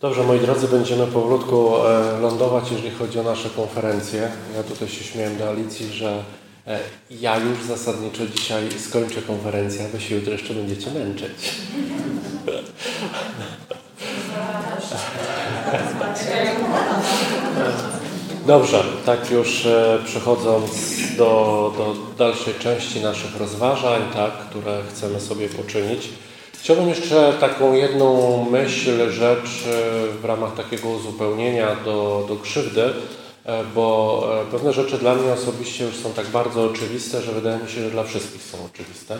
Dobrze, moi drodzy, będziemy powolutku e, lądować, jeżeli chodzi o nasze konferencje. Ja tutaj się śmiałem do Alicji, że e, ja już zasadniczo dzisiaj skończę konferencję, a wy się jutro jeszcze będziecie męczyć. Dobrze, tak już e, przechodząc do, do dalszej części naszych rozważań, tak, które chcemy sobie poczynić. Chciałbym jeszcze taką jedną myśl, rzecz e, w ramach takiego uzupełnienia do, do krzywdy, e, bo pewne rzeczy dla mnie osobiście już są tak bardzo oczywiste, że wydaje mi się, że dla wszystkich są oczywiste.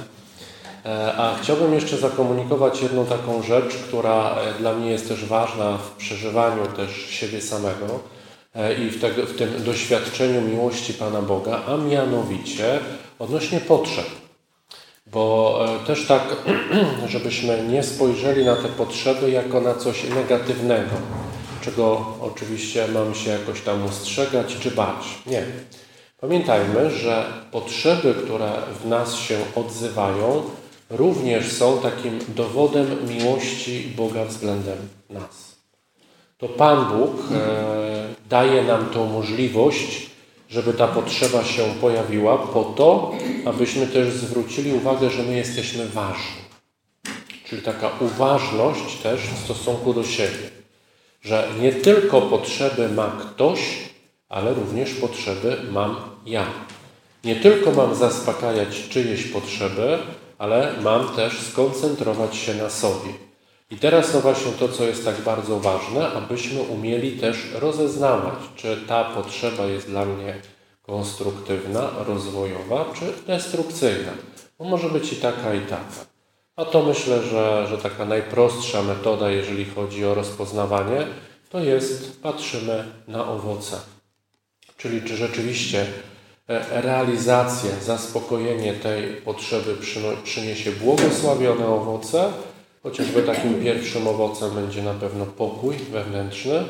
A chciałbym jeszcze zakomunikować jedną taką rzecz, która dla mnie jest też ważna w przeżywaniu też siebie samego E, i w, tego, w tym doświadczeniu miłości Pana Boga, a mianowicie odnośnie potrzeb. Bo e, też tak, żebyśmy nie spojrzeli na te potrzeby jako na coś negatywnego, czego oczywiście mamy się jakoś tam ustrzegać czy bać. Nie. Pamiętajmy, że potrzeby, które w nas się odzywają, również są takim dowodem miłości Boga względem nas to Pan Bóg e, daje nam tą możliwość, żeby ta potrzeba się pojawiła, po to, abyśmy też zwrócili uwagę, że my jesteśmy ważni. Czyli taka uważność też w stosunku do siebie. Że nie tylko potrzeby ma ktoś, ale również potrzeby mam ja. Nie tylko mam zaspokajać czyjeś potrzeby, ale mam też skoncentrować się na sobie. I teraz no właśnie to, co jest tak bardzo ważne, abyśmy umieli też rozeznawać, czy ta potrzeba jest dla mnie konstruktywna, rozwojowa, czy destrukcyjna. Bo może być i taka, i taka. A to myślę, że, że taka najprostsza metoda, jeżeli chodzi o rozpoznawanie, to jest patrzymy na owoce. Czyli czy rzeczywiście e, realizacja, zaspokojenie tej potrzeby przyniesie błogosławione owoce, Chociażby takim pierwszym owocem będzie na pewno pokój wewnętrzny,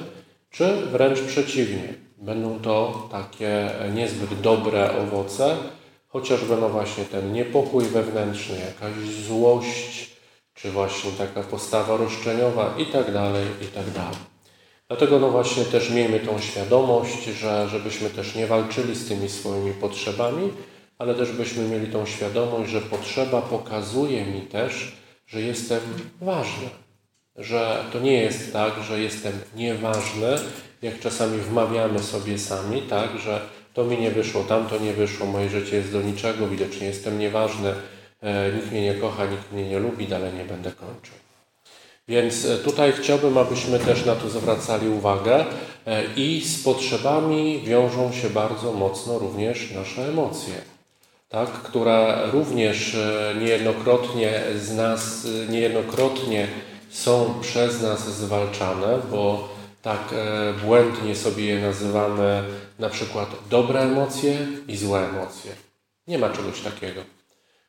czy wręcz przeciwnie. Będą to takie niezbyt dobre owoce, chociażby no właśnie ten niepokój wewnętrzny, jakaś złość, czy właśnie taka postawa roszczeniowa i tak dalej, i tak dalej. Dlatego no właśnie też miejmy tą świadomość, że żebyśmy też nie walczyli z tymi swoimi potrzebami, ale też byśmy mieli tą świadomość, że potrzeba pokazuje mi też, że jestem ważny. Że to nie jest tak, że jestem nieważny, jak czasami wmawiamy sobie sami, tak, że to mi nie wyszło, tamto nie wyszło, moje życie jest do niczego, widocznie jestem nieważny, e, nikt mnie nie kocha, nikt mnie nie lubi, dalej nie będę kończył. Więc e, tutaj chciałbym, abyśmy też na to zwracali uwagę e, i z potrzebami wiążą się bardzo mocno również nasze emocje tak, które również e, niejednokrotnie z nas, e, niejednokrotnie są przez nas zwalczane, bo tak e, błędnie sobie je nazywamy na przykład dobre emocje i złe emocje. Nie ma czegoś takiego.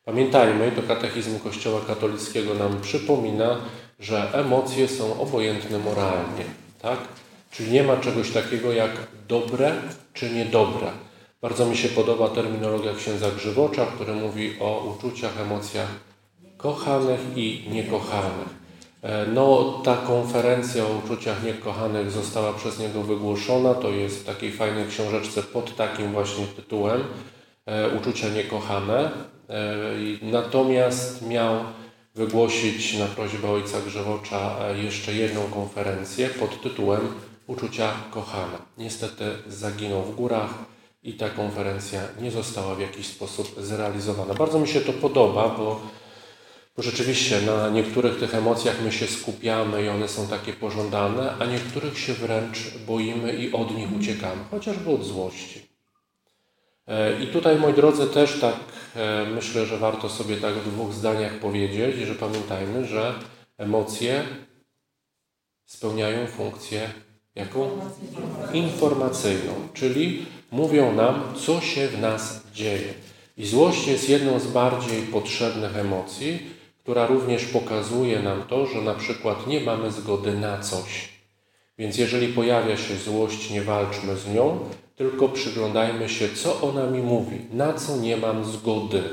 Pamiętajmy, to katechizm Kościoła katolickiego nam przypomina, że emocje są obojętne moralnie. Tak? Czyli nie ma czegoś takiego jak dobre czy niedobre. Bardzo mi się podoba terminologia księdza Grzywocza, który mówi o uczuciach, emocjach kochanych i niekochanych. E, no, ta konferencja o uczuciach niekochanych została przez niego wygłoszona. To jest w takiej fajnej książeczce pod takim właśnie tytułem e, Uczucia niekochane. E, natomiast miał wygłosić na prośbę ojca Grzewocza jeszcze jedną konferencję pod tytułem Uczucia kochane. Niestety zaginął w górach i ta konferencja nie została w jakiś sposób zrealizowana. Bardzo mi się to podoba, bo, bo rzeczywiście na niektórych tych emocjach my się skupiamy i one są takie pożądane, a niektórych się wręcz boimy i od nich uciekamy, chociażby od złości. E, I tutaj, moi drodzy, też tak e, myślę, że warto sobie tak w dwóch zdaniach powiedzieć, że pamiętajmy, że emocje spełniają funkcję jaką? Informacyjną, czyli mówią nam, co się w nas dzieje. I złość jest jedną z bardziej potrzebnych emocji, która również pokazuje nam to, że na przykład nie mamy zgody na coś. Więc jeżeli pojawia się złość, nie walczmy z nią, tylko przyglądajmy się, co ona mi mówi, na co nie mam zgody.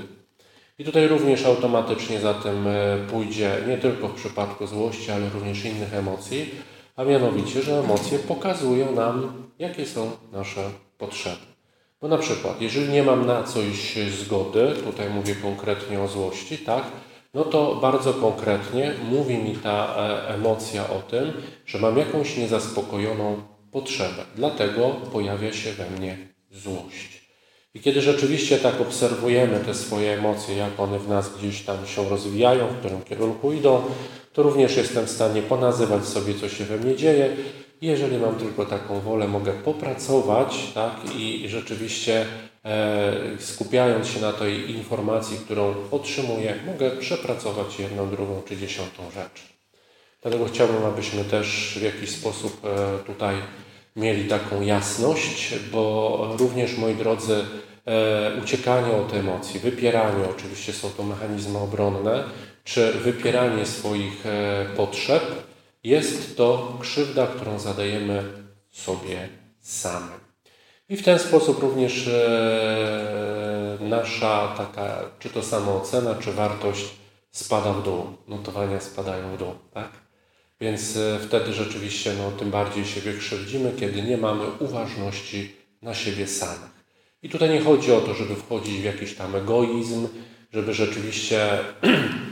I tutaj również automatycznie za tym e, pójdzie, nie tylko w przypadku złości, ale również innych emocji, a mianowicie, że emocje pokazują nam, jakie są nasze potrzeby. Bo na przykład, jeżeli nie mam na coś zgody, tutaj mówię konkretnie o złości, tak, no to bardzo konkretnie mówi mi ta e, emocja o tym, że mam jakąś niezaspokojoną potrzebę. Dlatego pojawia się we mnie złość. I kiedy rzeczywiście tak obserwujemy te swoje emocje, jak one w nas gdzieś tam się rozwijają, w którym kierunku idą, to również jestem w stanie ponazywać sobie, co się we mnie dzieje. Jeżeli mam tylko taką wolę, mogę popracować tak, i rzeczywiście e, skupiając się na tej informacji, którą otrzymuję, mogę przepracować jedną, drugą czy dziesiątą rzecz. Dlatego chciałbym, abyśmy też w jakiś sposób e, tutaj mieli taką jasność, bo również, moi drodzy, e, uciekanie od emocji, wypieranie, oczywiście są to mechanizmy obronne, czy wypieranie swoich e, potrzeb, jest to krzywda, którą zadajemy sobie samym. I w ten sposób również e, nasza taka, czy to samoocena, czy wartość spada w dół. Notowania spadają w dół, tak? Więc e, wtedy rzeczywiście no, tym bardziej siebie krzywdzimy, kiedy nie mamy uważności na siebie samych. I tutaj nie chodzi o to, żeby wchodzić w jakiś tam egoizm, żeby rzeczywiście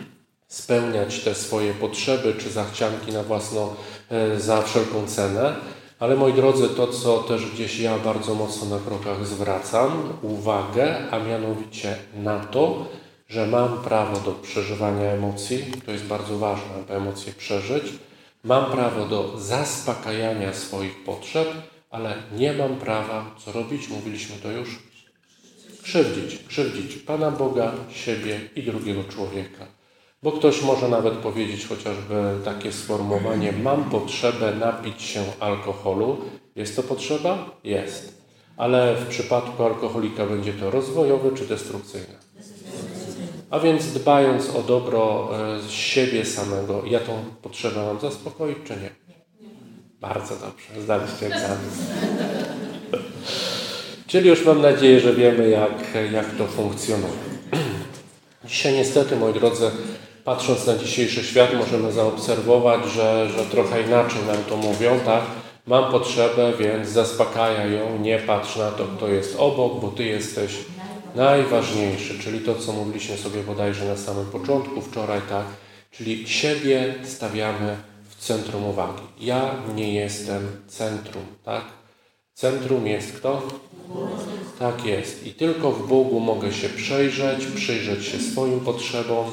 spełniać te swoje potrzeby czy zachcianki na własną, e, za wszelką cenę. Ale moi drodzy, to co też gdzieś ja bardzo mocno na krokach zwracam uwagę, a mianowicie na to, że mam prawo do przeżywania emocji, to jest bardzo ważne, aby emocje przeżyć. Mam prawo do zaspokajania swoich potrzeb, ale nie mam prawa, co robić, mówiliśmy to już, krzywdzić, krzywdzić Pana Boga, siebie i drugiego człowieka. Bo ktoś może nawet powiedzieć chociażby takie sformułowanie: Mam potrzebę napić się alkoholu. Jest to potrzeba? Jest. Ale w przypadku alkoholika będzie to rozwojowe czy destrukcyjne? A więc dbając o dobro e, siebie samego, ja tą potrzebę mam zaspokoić, czy nie? Bardzo dobrze, zdaliście egzamin. Czyli już mam nadzieję, że wiemy, jak, jak to funkcjonuje. Dzisiaj niestety, moi drodzy, patrząc na dzisiejszy świat, możemy zaobserwować, że, że trochę inaczej nam to mówią, tak? Mam potrzebę, więc zaspokajaj ją, nie patrz na to, kto jest obok, bo Ty jesteś najważniejszy, czyli to, co mówiliśmy sobie bodajże na samym początku, wczoraj, tak? Czyli siebie stawiamy w centrum uwagi. Ja nie jestem centrum, tak? Centrum jest kto? Tak jest. I tylko w Bogu mogę się przejrzeć, przyjrzeć się swoim potrzebom,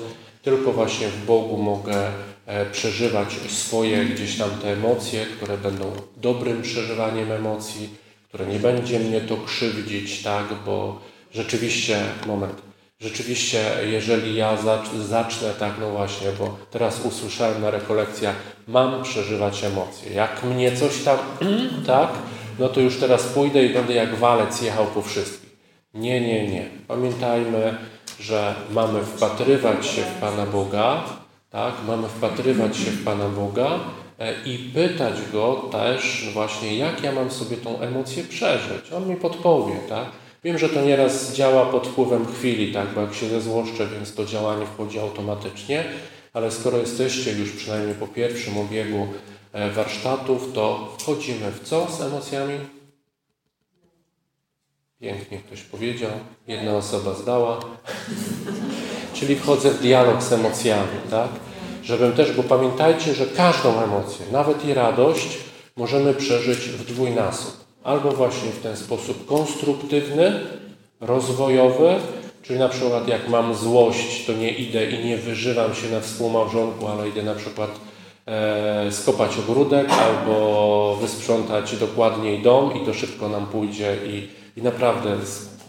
tylko właśnie w Bogu mogę e, przeżywać swoje gdzieś tam te emocje, które będą dobrym przeżywaniem emocji, które nie będzie mnie to krzywdzić, tak, bo rzeczywiście, moment, rzeczywiście, jeżeli ja zacznę tak, no właśnie, bo teraz usłyszałem na rekolekcjach, mam przeżywać emocje. Jak mnie coś tam, tak, no to już teraz pójdę i będę jak walec jechał po wszystkich. Nie, nie, nie. Pamiętajmy, że mamy wpatrywać się w Pana Boga, tak? Mamy wpatrywać się w Pana Boga e, i pytać Go też właśnie, jak ja mam sobie tą emocję przeżyć. On mi podpowie, tak? Wiem, że to nieraz działa pod wpływem chwili, tak? Bo jak się zezłoszczę, więc to działanie wchodzi automatycznie, ale skoro jesteście już przynajmniej po pierwszym obiegu e, warsztatów, to wchodzimy w co z emocjami? Pięknie ktoś powiedział, jedna osoba zdała. Czyli wchodzę w dialog z emocjami, tak? Żebym też, bo pamiętajcie, że każdą emocję, nawet i radość, możemy przeżyć w dwójnasób. Albo właśnie w ten sposób konstruktywny, rozwojowy, czyli na przykład jak mam złość, to nie idę i nie wyżywam się na współmałżonku, ale idę na przykład e, skopać ogródek albo wysprzątać dokładniej dom i to szybko nam pójdzie i i naprawdę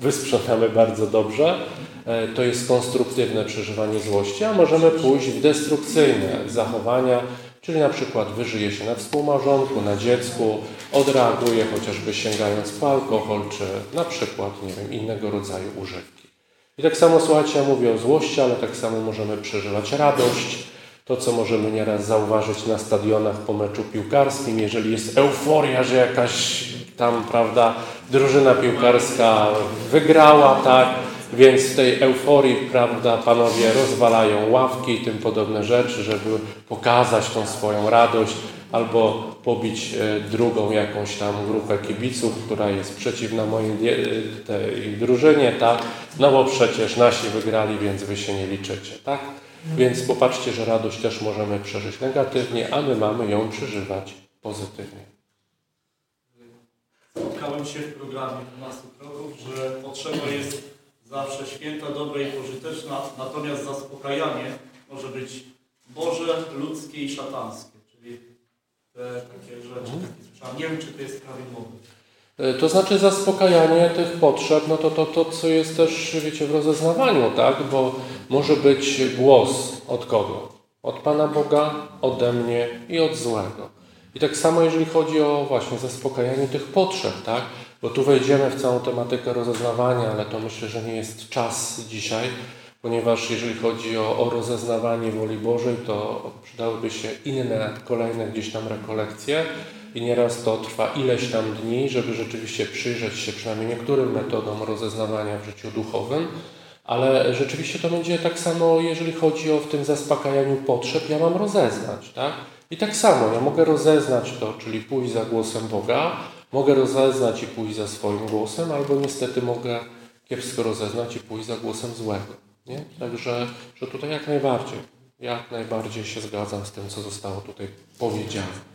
wysprzątamy bardzo dobrze, e, to jest konstruktywne przeżywanie złości, a możemy pójść w destrukcyjne zachowania, czyli na przykład wyżyje się na współmałżonku, na dziecku, odreaguje chociażby sięgając po alkohol, czy na przykład, nie wiem, innego rodzaju używki. I tak samo, słuchajcie, ja mówię o złości, ale tak samo możemy przeżywać radość, to, co możemy nieraz zauważyć na stadionach po meczu piłkarskim, jeżeli jest euforia, że jakaś tam, prawda, drużyna piłkarska wygrała, tak, więc w tej euforii, prawda, panowie rozwalają ławki i tym podobne rzeczy, żeby pokazać tą swoją radość. albo pobić e, drugą jakąś tam grupę kibiców, która jest przeciwna mojej tej drużynie, tak? No bo przecież nasi wygrali, więc wy się nie liczycie, tak? Więc popatrzcie, że radość też możemy przeżyć negatywnie, a my mamy ją przeżywać pozytywnie. Spotkałem się w programie 12 kroków, że potrzeba jest zawsze święta, dobra i pożyteczna, natomiast zaspokajanie może być Boże, ludzkie i szatanskie, czyli te takie rzeczy, takie. Nie wiem, czy to jest prawidłowe. E, to znaczy zaspokajanie tych potrzeb, no to, to to, co jest też, wiecie, w rozeznawaniu, tak? Bo może być głos od kogo? Od Pana Boga, ode mnie i od złego. I tak samo jeżeli chodzi o właśnie zaspokajanie tych potrzeb, tak? Bo tu wejdziemy w całą tematykę rozeznawania, ale to myślę, że nie jest czas dzisiaj, ponieważ jeżeli chodzi o, o rozeznawanie woli Bożej, to przydałyby się inne, kolejne gdzieś tam rekolekcje i nieraz to trwa ileś tam dni, żeby rzeczywiście przyjrzeć się przynajmniej niektórym metodom rozeznawania w życiu duchowym, ale rzeczywiście to będzie tak samo, jeżeli chodzi o w tym zaspokajaniu potrzeb, ja mam rozeznać, tak? I tak samo, ja mogę rozeznać to, czyli pójść za głosem Boga, mogę rozeznać i pójść za swoim głosem, albo niestety mogę kiepsko rozeznać i pójść za głosem złego. Nie? Także że tutaj jak najbardziej, jak najbardziej się zgadzam z tym, co zostało tutaj powiedziane.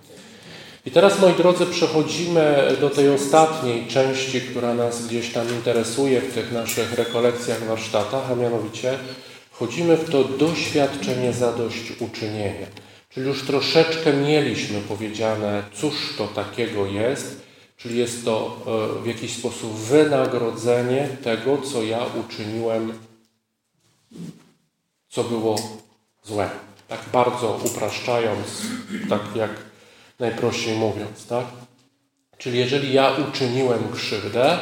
I teraz, moi drodzy, przechodzimy do tej ostatniej części, która nas gdzieś tam interesuje w tych naszych rekolekcjach, warsztatach, a mianowicie wchodzimy w to doświadczenie zadośćuczynienia. Czyli już troszeczkę mieliśmy powiedziane, cóż to takiego jest, czyli jest to e, w jakiś sposób wynagrodzenie tego, co ja uczyniłem, co było złe. Tak bardzo upraszczając, tak jak najprościej mówiąc, tak? Czyli jeżeli ja uczyniłem krzywdę,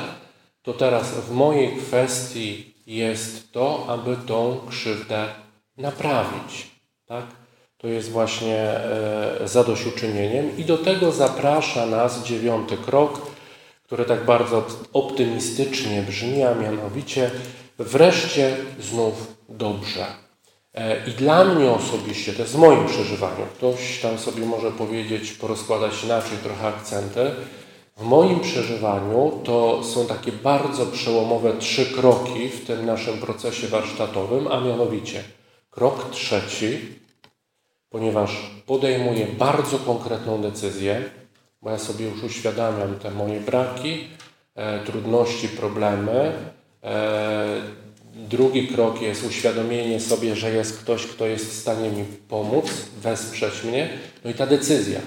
to teraz w mojej kwestii jest to, aby tą krzywdę naprawić, tak? To jest właśnie e, zadośćuczynieniem i do tego zaprasza nas dziewiąty krok, który tak bardzo optymistycznie brzmi, a mianowicie wreszcie znów dobrze. E, I dla mnie osobiście, to jest w moim przeżywaniu, ktoś tam sobie może powiedzieć, porozkładać inaczej trochę akcenty. W moim przeżywaniu to są takie bardzo przełomowe trzy kroki w tym naszym procesie warsztatowym, a mianowicie krok trzeci, ponieważ podejmuję bardzo konkretną decyzję, bo ja sobie już uświadamiam te moje braki, e, trudności, problemy. E, drugi krok jest uświadomienie sobie, że jest ktoś, kto jest w stanie mi pomóc, wesprzeć mnie. No i ta decyzja,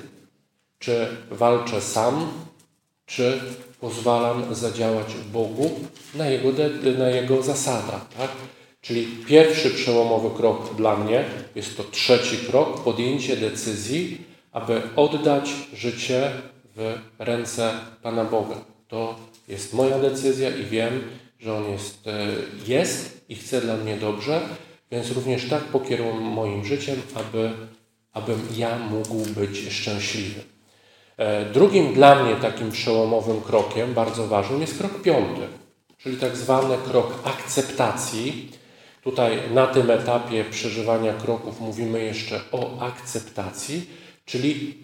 czy walczę sam, czy pozwalam zadziałać Bogu na Jego, na jego zasadach. Tak? Czyli pierwszy przełomowy krok dla mnie jest to trzeci krok, podjęcie decyzji, aby oddać życie w ręce Pana Boga. To jest moja decyzja i wiem, że On jest, e, jest i chce dla mnie dobrze, więc również tak pokieruję moim życiem, aby, abym ja mógł być szczęśliwy. E, drugim dla mnie takim przełomowym krokiem, bardzo ważnym, jest krok piąty, czyli tak zwany krok akceptacji Tutaj na tym etapie przeżywania kroków mówimy jeszcze o akceptacji, czyli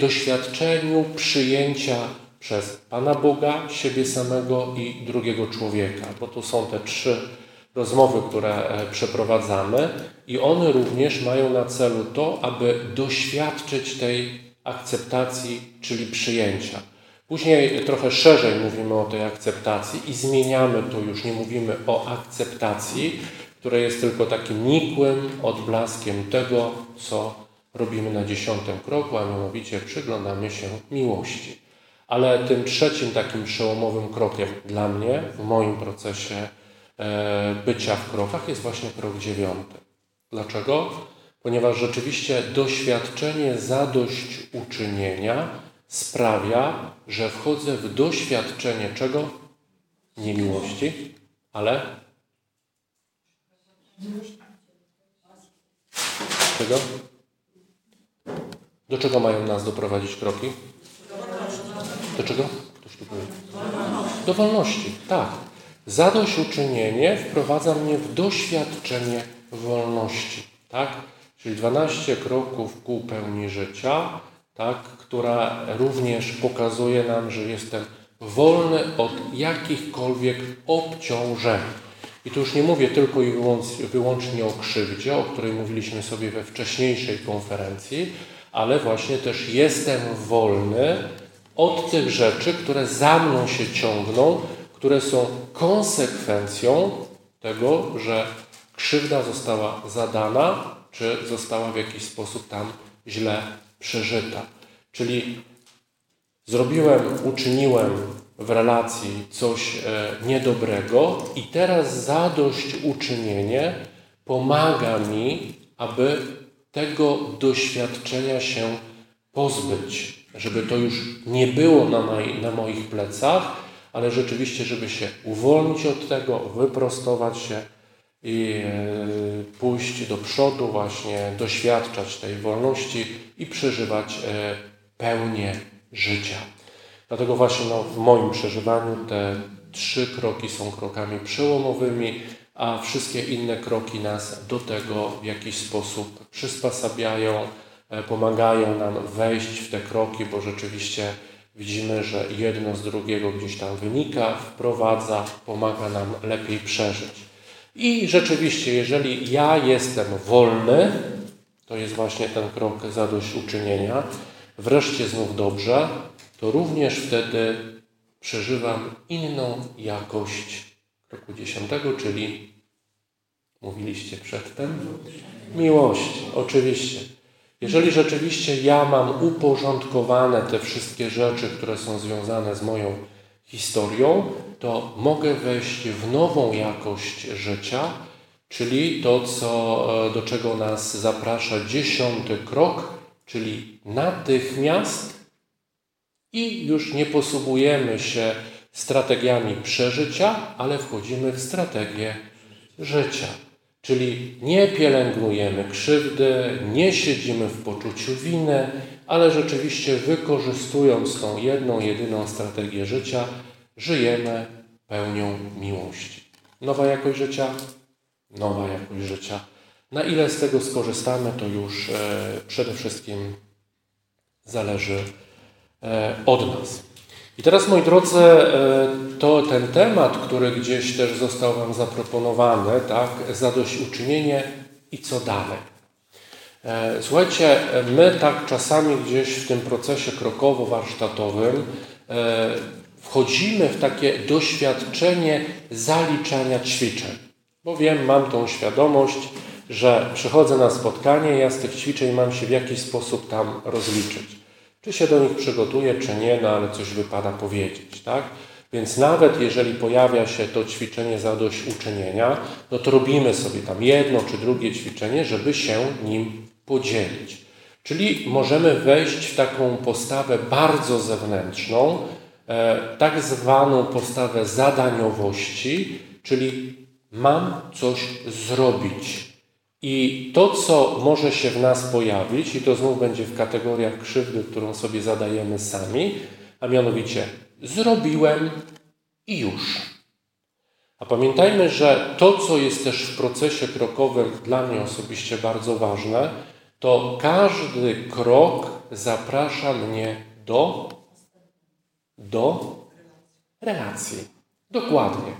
doświadczeniu przyjęcia przez Pana Boga, siebie samego i drugiego człowieka, bo tu są te trzy rozmowy, które e, przeprowadzamy i one również mają na celu to, aby doświadczyć tej akceptacji, czyli przyjęcia. Później trochę szerzej mówimy o tej akceptacji i zmieniamy to już, nie mówimy o akceptacji, które jest tylko takim nikłym odblaskiem tego, co robimy na dziesiątym kroku, a mianowicie przyglądamy się miłości. Ale tym trzecim takim przełomowym krokiem dla mnie w moim procesie e, bycia w krokach jest właśnie krok dziewiąty. Dlaczego? Ponieważ rzeczywiście doświadczenie zadośćuczynienia sprawia, że wchodzę w doświadczenie czego? Nie miłości, ale Czego? Do czego mają nas doprowadzić kroki? Do czego? Do wolności, tak. Zadośćuczynienie wprowadza mnie w doświadczenie wolności, tak? Czyli 12 kroków ku pełni życia, tak, która również pokazuje nam, że jestem wolny od jakichkolwiek obciążeń. I tu już nie mówię tylko i wyłącznie o krzywdzie, o której mówiliśmy sobie we wcześniejszej konferencji, ale właśnie też jestem wolny od tych rzeczy, które za mną się ciągną, które są konsekwencją tego, że krzywda została zadana, czy została w jakiś sposób tam źle przeżyta. Czyli zrobiłem, uczyniłem w relacji coś e, niedobrego i teraz zadośćuczynienie pomaga mi, aby tego doświadczenia się pozbyć, żeby to już nie było na, moj, na moich plecach, ale rzeczywiście, żeby się uwolnić od tego, wyprostować się i e, pójść do przodu, właśnie doświadczać tej wolności i przeżywać e, pełnię życia. Dlatego właśnie no, w moim przeżywaniu te trzy kroki są krokami przełomowymi, a wszystkie inne kroki nas do tego w jakiś sposób przysposabiają, pomagają nam wejść w te kroki, bo rzeczywiście widzimy, że jedno z drugiego gdzieś tam wynika, wprowadza, pomaga nam lepiej przeżyć. I rzeczywiście, jeżeli ja jestem wolny, to jest właśnie ten krok zadośćuczynienia, wreszcie znów dobrze, to również wtedy przeżywam inną jakość kroku dziesiątego, czyli mówiliście przedtem? Miłość, oczywiście. Jeżeli rzeczywiście ja mam uporządkowane te wszystkie rzeczy, które są związane z moją historią, to mogę wejść w nową jakość życia, czyli to, co, do czego nas zaprasza dziesiąty krok, czyli natychmiast i już nie posługujemy się strategiami przeżycia, ale wchodzimy w strategię życia. Czyli nie pielęgnujemy krzywdy, nie siedzimy w poczuciu winy, ale rzeczywiście wykorzystując tą jedną, jedyną strategię życia, żyjemy pełnią miłości. Nowa jakość życia? Nowa jakość życia. Na ile z tego skorzystamy, to już e, przede wszystkim zależy e, od nas. I teraz, moi drodzy, e, to ten temat, który gdzieś też został Wam zaproponowany, tak, zadośćuczynienie i co dalej. Słuchajcie, my tak czasami gdzieś w tym procesie krokowo-warsztatowym wchodzimy w takie doświadczenie zaliczania ćwiczeń. Bo wiem, mam tą świadomość, że przychodzę na spotkanie, ja z tych ćwiczeń mam się w jakiś sposób tam rozliczyć. Czy się do nich przygotuję, czy nie, no ale coś wypada powiedzieć, tak? Więc nawet jeżeli pojawia się to ćwiczenie zadośćuczynienia, no to robimy sobie tam jedno czy drugie ćwiczenie, żeby się nim podzielić. Czyli możemy wejść w taką postawę bardzo zewnętrzną, e, tak zwaną postawę zadaniowości, czyli mam coś zrobić. I to, co może się w nas pojawić, i to znów będzie w kategoriach krzywdy, którą sobie zadajemy sami, a mianowicie zrobiłem i już. A pamiętajmy, że to, co jest też w procesie krokowym dla mnie osobiście bardzo ważne, to każdy krok zaprasza mnie do, do relacji. Dokładnie.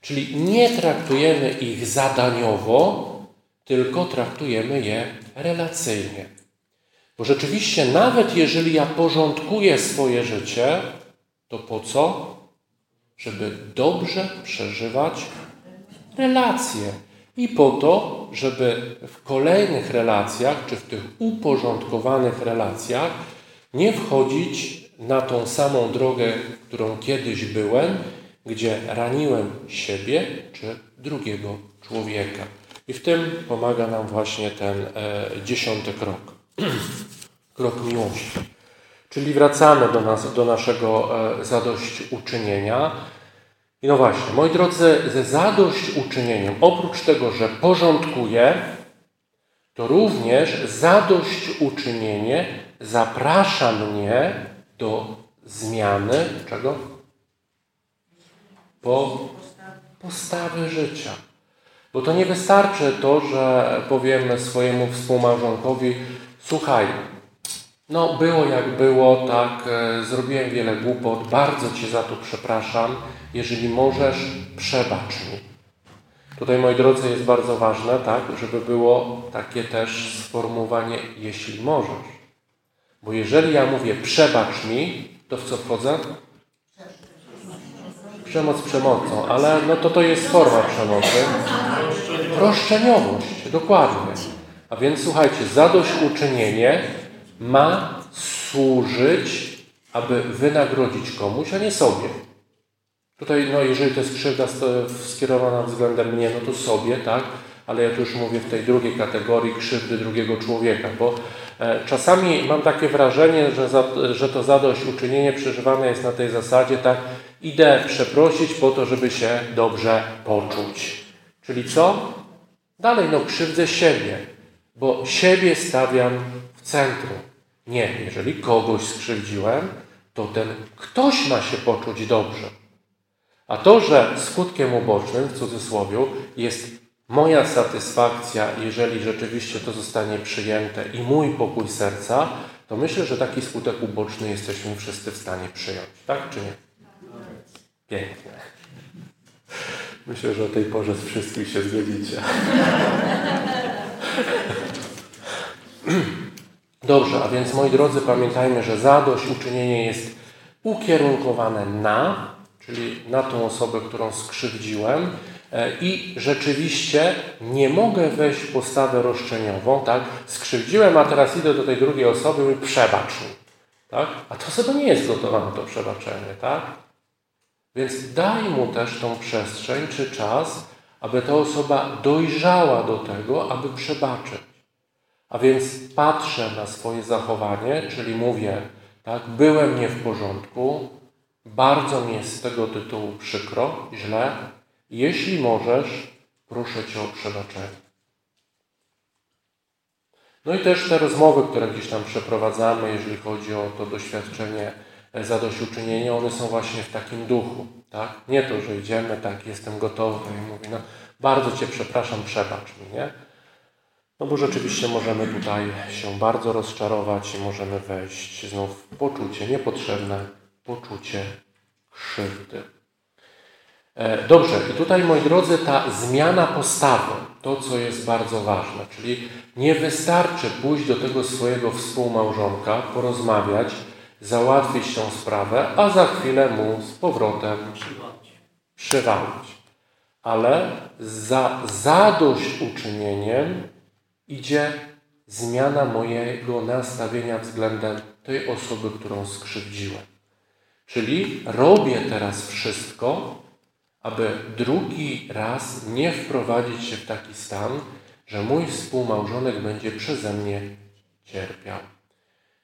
Czyli nie traktujemy ich zadaniowo, tylko traktujemy je relacyjnie. Bo rzeczywiście, nawet jeżeli ja porządkuję swoje życie, to po co? Żeby dobrze przeżywać relacje. I po to, żeby w kolejnych relacjach, czy w tych uporządkowanych relacjach, nie wchodzić na tą samą drogę, którą kiedyś byłem, gdzie raniłem siebie czy drugiego człowieka. I w tym pomaga nam właśnie ten e, dziesiąty krok. krok miłości. Czyli wracamy do, nas, do naszego e, zadośćuczynienia. I no właśnie, moi drodzy, ze zadośćuczynieniem, oprócz tego, że porządkuje, to również zadośćuczynienie zaprasza mnie do zmiany czego? Po postawy życia. Bo to nie wystarczy to, że powiemy swojemu współmałżonkowi: Słuchaj, no było jak było, tak, e, zrobiłem wiele głupot, bardzo Cię za to przepraszam, jeżeli możesz, przebacz mi. Tutaj, moi drodzy, jest bardzo ważne, tak, żeby było takie też sformułowanie, jeśli możesz. Bo jeżeli ja mówię, przebacz mi, to w co wchodzę? Przemoc przemocą, ale no to to jest forma przemocy. Roszczeniowość, dokładnie. A więc słuchajcie, zadośćuczynienie ma służyć, aby wynagrodzić komuś, a nie sobie. Tutaj, no jeżeli to jest krzywda skierowana względem mnie, no to sobie, tak? Ale ja tu już mówię w tej drugiej kategorii krzywdy drugiego człowieka, bo e, czasami mam takie wrażenie, że, za, że to zadośćuczynienie przeżywane jest na tej zasadzie, tak? Idę przeprosić po to, żeby się dobrze poczuć. Czyli co? Dalej, no krzywdzę siebie, bo siebie stawiam w centrum. Nie, jeżeli kogoś skrzywdziłem, to ten ktoś ma się poczuć dobrze. A to, że skutkiem ubocznym, w cudzysłowie, jest moja satysfakcja, jeżeli rzeczywiście to zostanie przyjęte i mój pokój serca, to myślę, że taki skutek uboczny jesteśmy wszyscy w stanie przyjąć. Tak czy nie? Pięknie. Myślę, że o tej porze z wszystkich się zgodzicie. Dobrze, a więc moi drodzy, pamiętajmy, że zadośćuczynienie jest ukierunkowane na, czyli na tą osobę, którą skrzywdziłem, e, i rzeczywiście nie mogę wejść w postawę roszczeniową, tak? Skrzywdziłem, a teraz idę do tej drugiej osoby i przebacz tak? A to osoba nie jest gotowa na to przebaczenie, tak? Więc daj mu też tą przestrzeń czy czas, aby ta osoba dojrzała do tego, aby przebaczyć. A więc patrzę na swoje zachowanie, czyli mówię, tak, byłem nie w porządku, bardzo mi jest z tego tytułu przykro, źle. Jeśli możesz, proszę Cię o przebaczenie. No i też te rozmowy, które gdzieś tam przeprowadzamy, jeżeli chodzi o to doświadczenie zadośćuczynienia, one są właśnie w takim duchu. Tak? Nie to, że idziemy, tak, jestem gotowy i mówię, no bardzo Cię przepraszam, przebacz mi, nie? No bo rzeczywiście możemy tutaj się bardzo rozczarować i możemy wejść znów w poczucie niepotrzebne, poczucie krzywdy. E, dobrze, i tutaj, moi drodzy, ta zmiana postawy, to co jest bardzo ważne, czyli nie wystarczy pójść do tego swojego współmałżonka, porozmawiać, załatwić tą sprawę, a za chwilę mu z powrotem przywalić. Ale za zadośćuczynieniem idzie zmiana mojego nastawienia względem tej osoby, którą skrzywdziłem. Czyli robię teraz wszystko, aby drugi raz nie wprowadzić się w taki stan, że mój współmałżonek będzie przeze mnie cierpiał.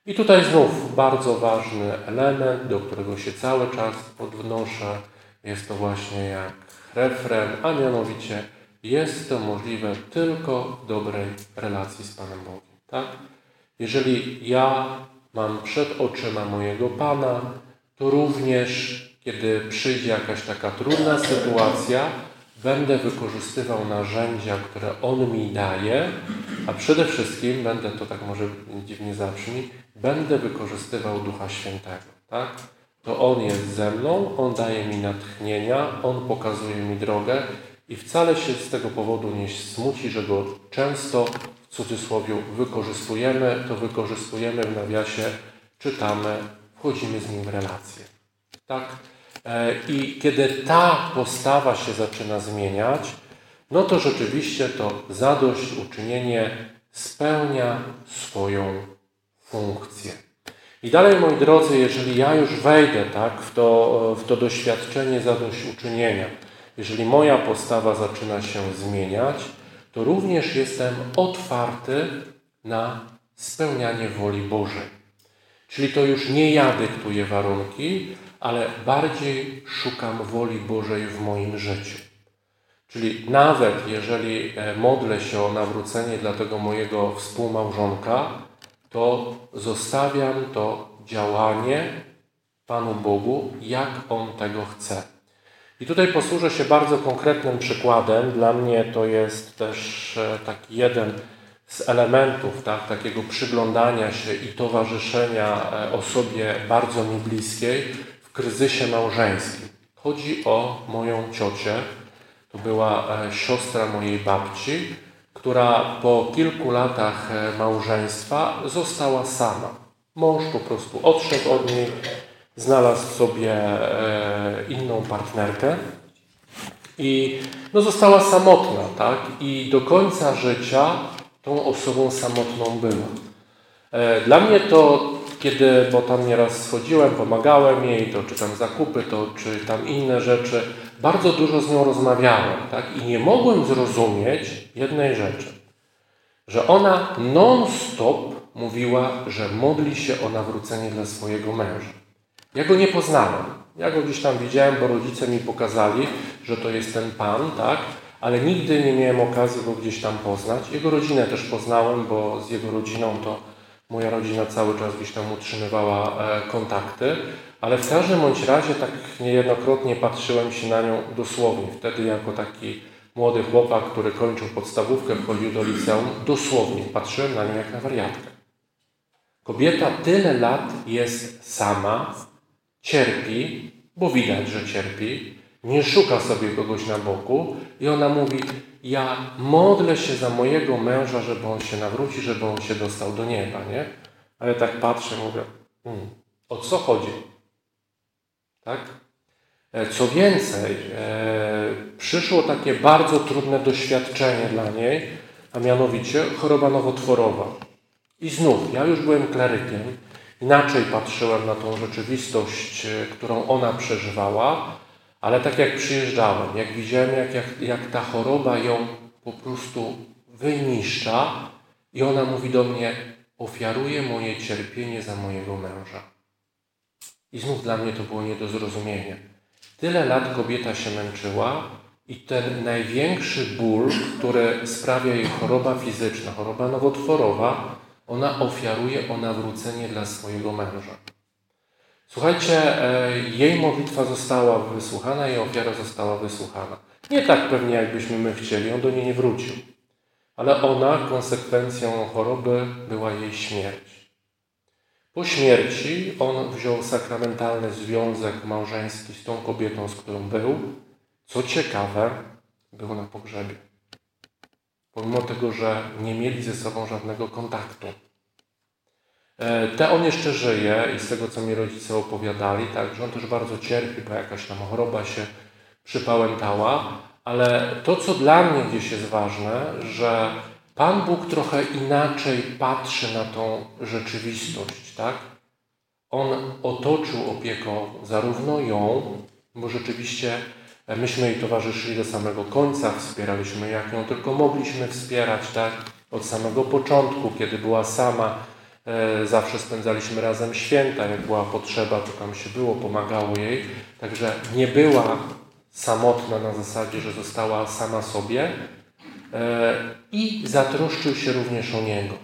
I tutaj znów bardzo ważny element, do którego się cały czas podnoszę, jest to właśnie jak refren, a mianowicie jest to możliwe tylko w dobrej relacji z Panem Bogiem. Tak? Jeżeli ja mam przed oczyma mojego Pana, to również, kiedy przyjdzie jakaś taka trudna sytuacja, będę wykorzystywał narzędzia, które On mi daje, a przede wszystkim będę, to tak może dziwnie zabrzmi, będę wykorzystywał Ducha Świętego. Tak? To On jest ze mną, On daje mi natchnienia, On pokazuje mi drogę i wcale się z tego powodu nie smuci, że go często w cudzysłowie wykorzystujemy, to wykorzystujemy w nawiasie, czytamy, wchodzimy z nim w relację. Tak? E, I kiedy ta postawa się zaczyna zmieniać, no to rzeczywiście to zadośćuczynienie spełnia swoją funkcję. I dalej, moi drodzy, jeżeli ja już wejdę tak, w, to, w to doświadczenie zadośćuczynienia, jeżeli moja postawa zaczyna się zmieniać, to również jestem otwarty na spełnianie woli Bożej. Czyli to już nie ja dyktuję warunki, ale bardziej szukam woli Bożej w moim życiu. Czyli nawet jeżeli e, modlę się o nawrócenie dla tego mojego współmałżonka, to zostawiam to działanie Panu Bogu, jak On tego chce. I tutaj posłużę się bardzo konkretnym przykładem. Dla mnie to jest też e, taki jeden z elementów tak, takiego przyglądania się i towarzyszenia e, osobie bardzo mi bliskiej w kryzysie małżeńskim. Chodzi o moją ciocię. To była e, siostra mojej babci, która po kilku latach e, małżeństwa została sama. Mąż po prostu odszedł od niej, znalazł sobie inną partnerkę i no, została samotna, tak? I do końca życia tą osobą samotną była. E, dla mnie to, kiedy, bo tam nieraz schodziłem, pomagałem jej, to czy tam zakupy, to czy tam inne rzeczy, bardzo dużo z nią rozmawiałem, tak? I nie mogłem zrozumieć jednej rzeczy, że ona non-stop mówiła, że modli się o nawrócenie dla swojego męża. Ja go nie poznałem. Ja go gdzieś tam widziałem, bo rodzice mi pokazali, że to jest ten pan, tak? ale nigdy nie miałem okazji go gdzieś tam poznać. Jego rodzinę też poznałem, bo z jego rodziną to moja rodzina cały czas gdzieś tam utrzymywała e, kontakty, ale w każdym bądź razie tak niejednokrotnie patrzyłem się na nią dosłownie. Wtedy jako taki młody chłopak, który kończył podstawówkę, wchodził do liceum, dosłownie patrzyłem na nią jak na wariatkę. Kobieta tyle lat jest sama, cierpi, bo widać, że cierpi, nie szuka sobie kogoś na boku i ona mówi: Ja modlę się za mojego męża, żeby on się nawrócił, żeby on się dostał do nieba, nie? Ale tak patrzę, mówię: hmm, O co chodzi? Tak? E, co więcej, e, przyszło takie bardzo trudne doświadczenie dla niej, a mianowicie choroba nowotworowa. I znów, ja już byłem klerykiem, inaczej patrzyłem na tą rzeczywistość, e, którą ona przeżywała, ale tak jak przyjeżdżałem, jak widziałem, jak, jak, jak ta choroba ją po prostu wyniszcza i ona mówi do mnie, ofiaruję moje cierpienie za mojego męża. I znów dla mnie to było nie do zrozumienia. Tyle lat kobieta się męczyła i ten największy ból, który sprawia jej choroba fizyczna, choroba nowotworowa, ona ofiaruje o nawrócenie dla swojego męża. Słuchajcie, e, jej modlitwa została wysłuchana, jej ofiara została wysłuchana. Nie tak pewnie, jakbyśmy my chcieli, on do niej nie wrócił. Ale ona, konsekwencją choroby, była jej śmierć. Po śmierci on wziął sakramentalny związek małżeński z tą kobietą, z którą był. Co ciekawe, był na pogrzebie. Pomimo tego, że nie mieli ze sobą żadnego kontaktu. E, te on jeszcze żyje i z tego, co mi rodzice opowiadali, tak, że on też bardzo cierpi, bo jakaś tam choroba się przypałętała, ale to, co dla mnie gdzieś jest ważne, że Pan Bóg trochę inaczej patrzy na tą rzeczywistość, tak? On otoczył opieką zarówno ją, bo rzeczywiście e, myśmy jej towarzyszyli do samego końca, wspieraliśmy jak ją tylko mogliśmy wspierać, tak? Od samego początku, kiedy była sama, E, zawsze spędzaliśmy razem święta, jak była potrzeba, to tam się było, pomagało jej. Także nie była samotna na zasadzie, że została sama sobie i zatroszczył się również o niego.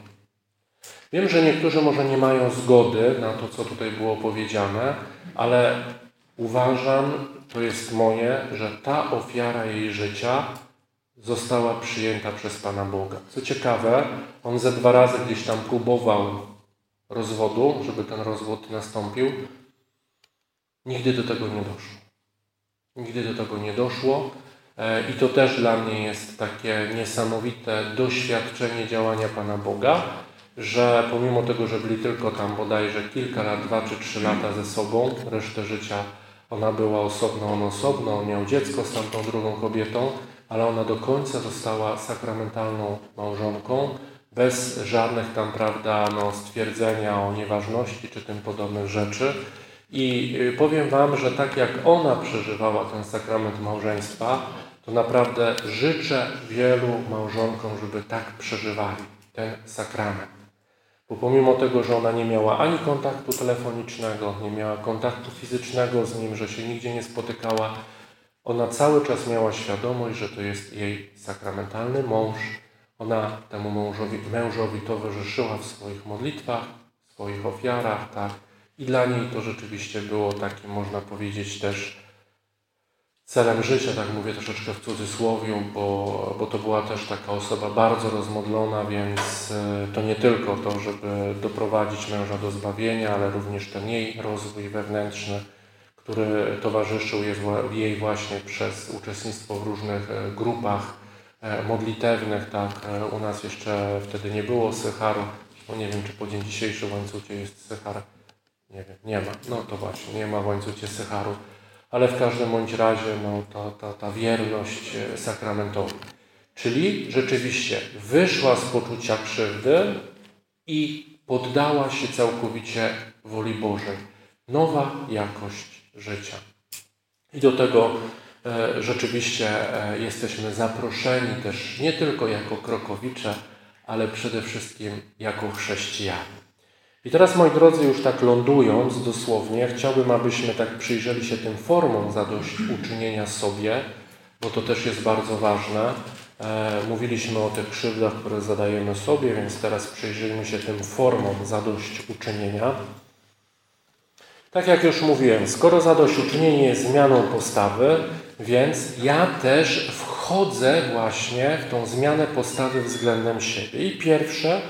Wiem, że niektórzy może nie mają zgody na to, co tutaj było powiedziane, ale uważam, to jest moje, że ta ofiara jej życia została przyjęta przez Pana Boga. Co ciekawe, on ze dwa razy gdzieś tam próbował rozwodu, żeby ten rozwód nastąpił, nigdy do tego nie doszło. Nigdy do tego nie doszło. E, I to też dla mnie jest takie niesamowite doświadczenie działania Pana Boga, że pomimo tego, że byli tylko tam bodajże kilka lat, dwa czy trzy lata ze sobą, resztę życia ona była osobno, on osobno, on miał dziecko z tamtą drugą kobietą, ale ona do końca została sakramentalną małżonką, bez żadnych tam, prawda, no, stwierdzenia o nieważności czy tym podobnych rzeczy. I y, powiem Wam, że tak jak ona przeżywała ten sakrament małżeństwa, to naprawdę życzę wielu małżonkom, żeby tak przeżywali ten sakrament. Bo pomimo tego, że ona nie miała ani kontaktu telefonicznego, nie miała kontaktu fizycznego z nim, że się nigdzie nie spotykała, ona cały czas miała świadomość, że to jest jej sakramentalny mąż, ona temu mężowi, mężowi towarzyszyła w swoich modlitwach, w swoich ofiarach, tak? I dla niej to rzeczywiście było takim, można powiedzieć, też celem życia, tak mówię troszeczkę w cudzysłowie, bo, bo to była też taka osoba bardzo rozmodlona, więc e, to nie tylko to, żeby doprowadzić męża do zbawienia, ale również ten jej rozwój wewnętrzny, który towarzyszył jej właśnie przez uczestnictwo w różnych e, grupach e, modlitewnych. Tak, u nas jeszcze wtedy nie było Sycharu. Nie wiem, czy po dzień dzisiejszy w łańcucie jest Sychar. Nie wiem, nie ma. No to właśnie, nie ma w łańcucie Sycharu ale w każdym bądź razie no, ta, ta, ta wierność e, sakramentowi. Czyli rzeczywiście wyszła z poczucia krzywdy i poddała się całkowicie woli Bożej. Nowa jakość życia. I do tego e, rzeczywiście e, jesteśmy zaproszeni też nie tylko jako krokowicze, ale przede wszystkim jako chrześcijanie. I teraz, moi drodzy, już tak lądując dosłownie, chciałbym, abyśmy tak przyjrzeli się tym formom zadośćuczynienia sobie, bo to też jest bardzo ważne. E, mówiliśmy o tych krzywdach, które zadajemy sobie, więc teraz przyjrzyjmy się tym formom zadośćuczynienia. Tak jak już mówiłem, skoro zadośćuczynienie jest zmianą postawy, więc ja też wchodzę właśnie w tą zmianę postawy względem siebie. I pierwsze,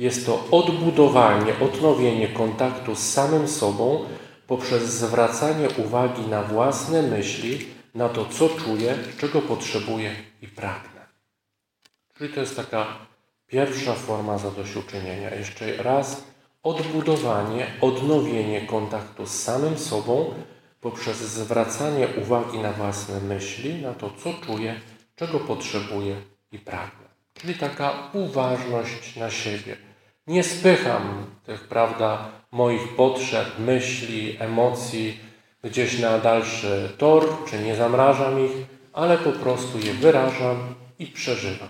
jest to odbudowanie, odnowienie kontaktu z samym sobą poprzez zwracanie uwagi na własne myśli, na to, co czuję, czego potrzebuję i pragnę. Czyli to jest taka pierwsza forma zadośćuczynienia. Jeszcze raz odbudowanie, odnowienie kontaktu z samym sobą poprzez zwracanie uwagi na własne myśli, na to, co czuję, czego potrzebuję i pragnę. Czyli taka uważność na siebie nie spycham tych, prawda, moich potrzeb, myśli, emocji gdzieś na dalszy tor, czy nie zamrażam ich, ale po prostu je wyrażam i przeżywam.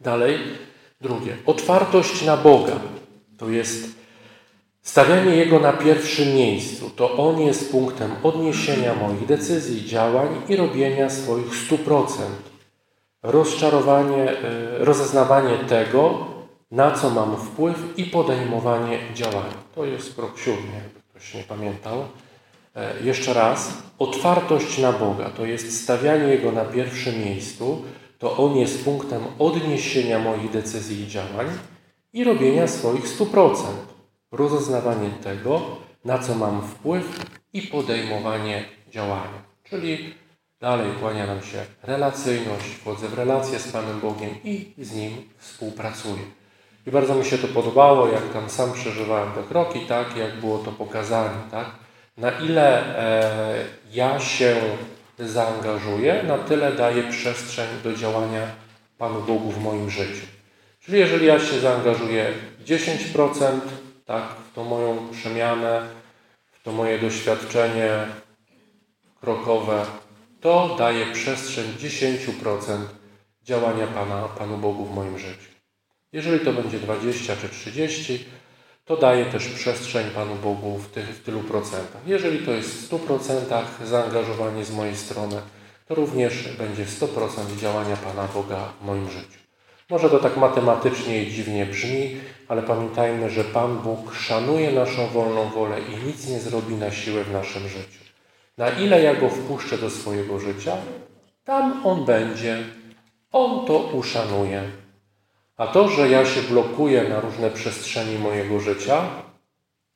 Dalej, drugie, otwartość na Boga. To jest stawianie Jego na pierwszym miejscu. To On jest punktem odniesienia moich decyzji, działań i robienia swoich stu procent. Rozczarowanie, e, rozeznawanie tego, na co mam wpływ i podejmowanie działania. To jest krok siódmy, ktoś nie pamiętał. E, jeszcze raz, otwartość na Boga, to jest stawianie Jego na pierwszym miejscu, to On jest punktem odniesienia moich decyzji i działań i robienia swoich 100%. Rozeznawanie tego, na co mam wpływ i podejmowanie działania. Czyli dalej kłania nam się relacyjność, wchodzę w relację z Panem Bogiem i z Nim współpracuję. I bardzo mi się to podobało, jak tam sam przeżywałem te kroki, tak, jak było to pokazane, tak. Na ile e, ja się zaangażuję, na tyle daję przestrzeń do działania Panu Bogu w moim życiu. Czyli jeżeli ja się zaangażuję 10%, tak, w tą moją przemianę, w to moje doświadczenie krokowe, to daję przestrzeń 10% działania Pana, Panu Bogu w moim życiu. Jeżeli to będzie 20 czy 30, to daje też przestrzeń Panu Bogu w, tych, w tylu procentach. Jeżeli to jest w 100% zaangażowanie z mojej strony, to również będzie 100% działania Pana Boga w moim życiu. Może to tak matematycznie i dziwnie brzmi, ale pamiętajmy, że Pan Bóg szanuje naszą wolną wolę i nic nie zrobi na siłę w naszym życiu. Na ile ja Go wpuszczę do swojego życia, tam On będzie. On to uszanuje. A to, że ja się blokuję na różne przestrzeni mojego życia,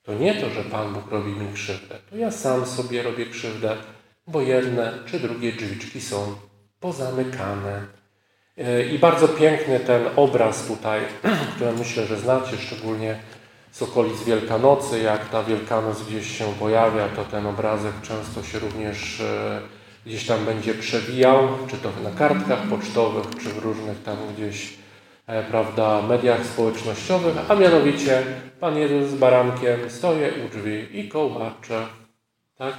to nie to, że Pan Bóg robi mi krzywdę. To ja sam sobie robię krzywdę, bo jedne czy drugie drzwiczki są pozamykane. E, I bardzo piękny ten obraz tutaj, który myślę, że znacie, szczególnie z okolic Wielkanocy, jak ta Wielkanoc gdzieś się pojawia, to ten obrazek często się również e, gdzieś tam będzie przewijał, czy to na kartkach pocztowych, czy w różnych tam gdzieś prawda, mediach społecznościowych, a mianowicie Pan Jezus z barankiem stoje u drzwi i kołacze. Tak?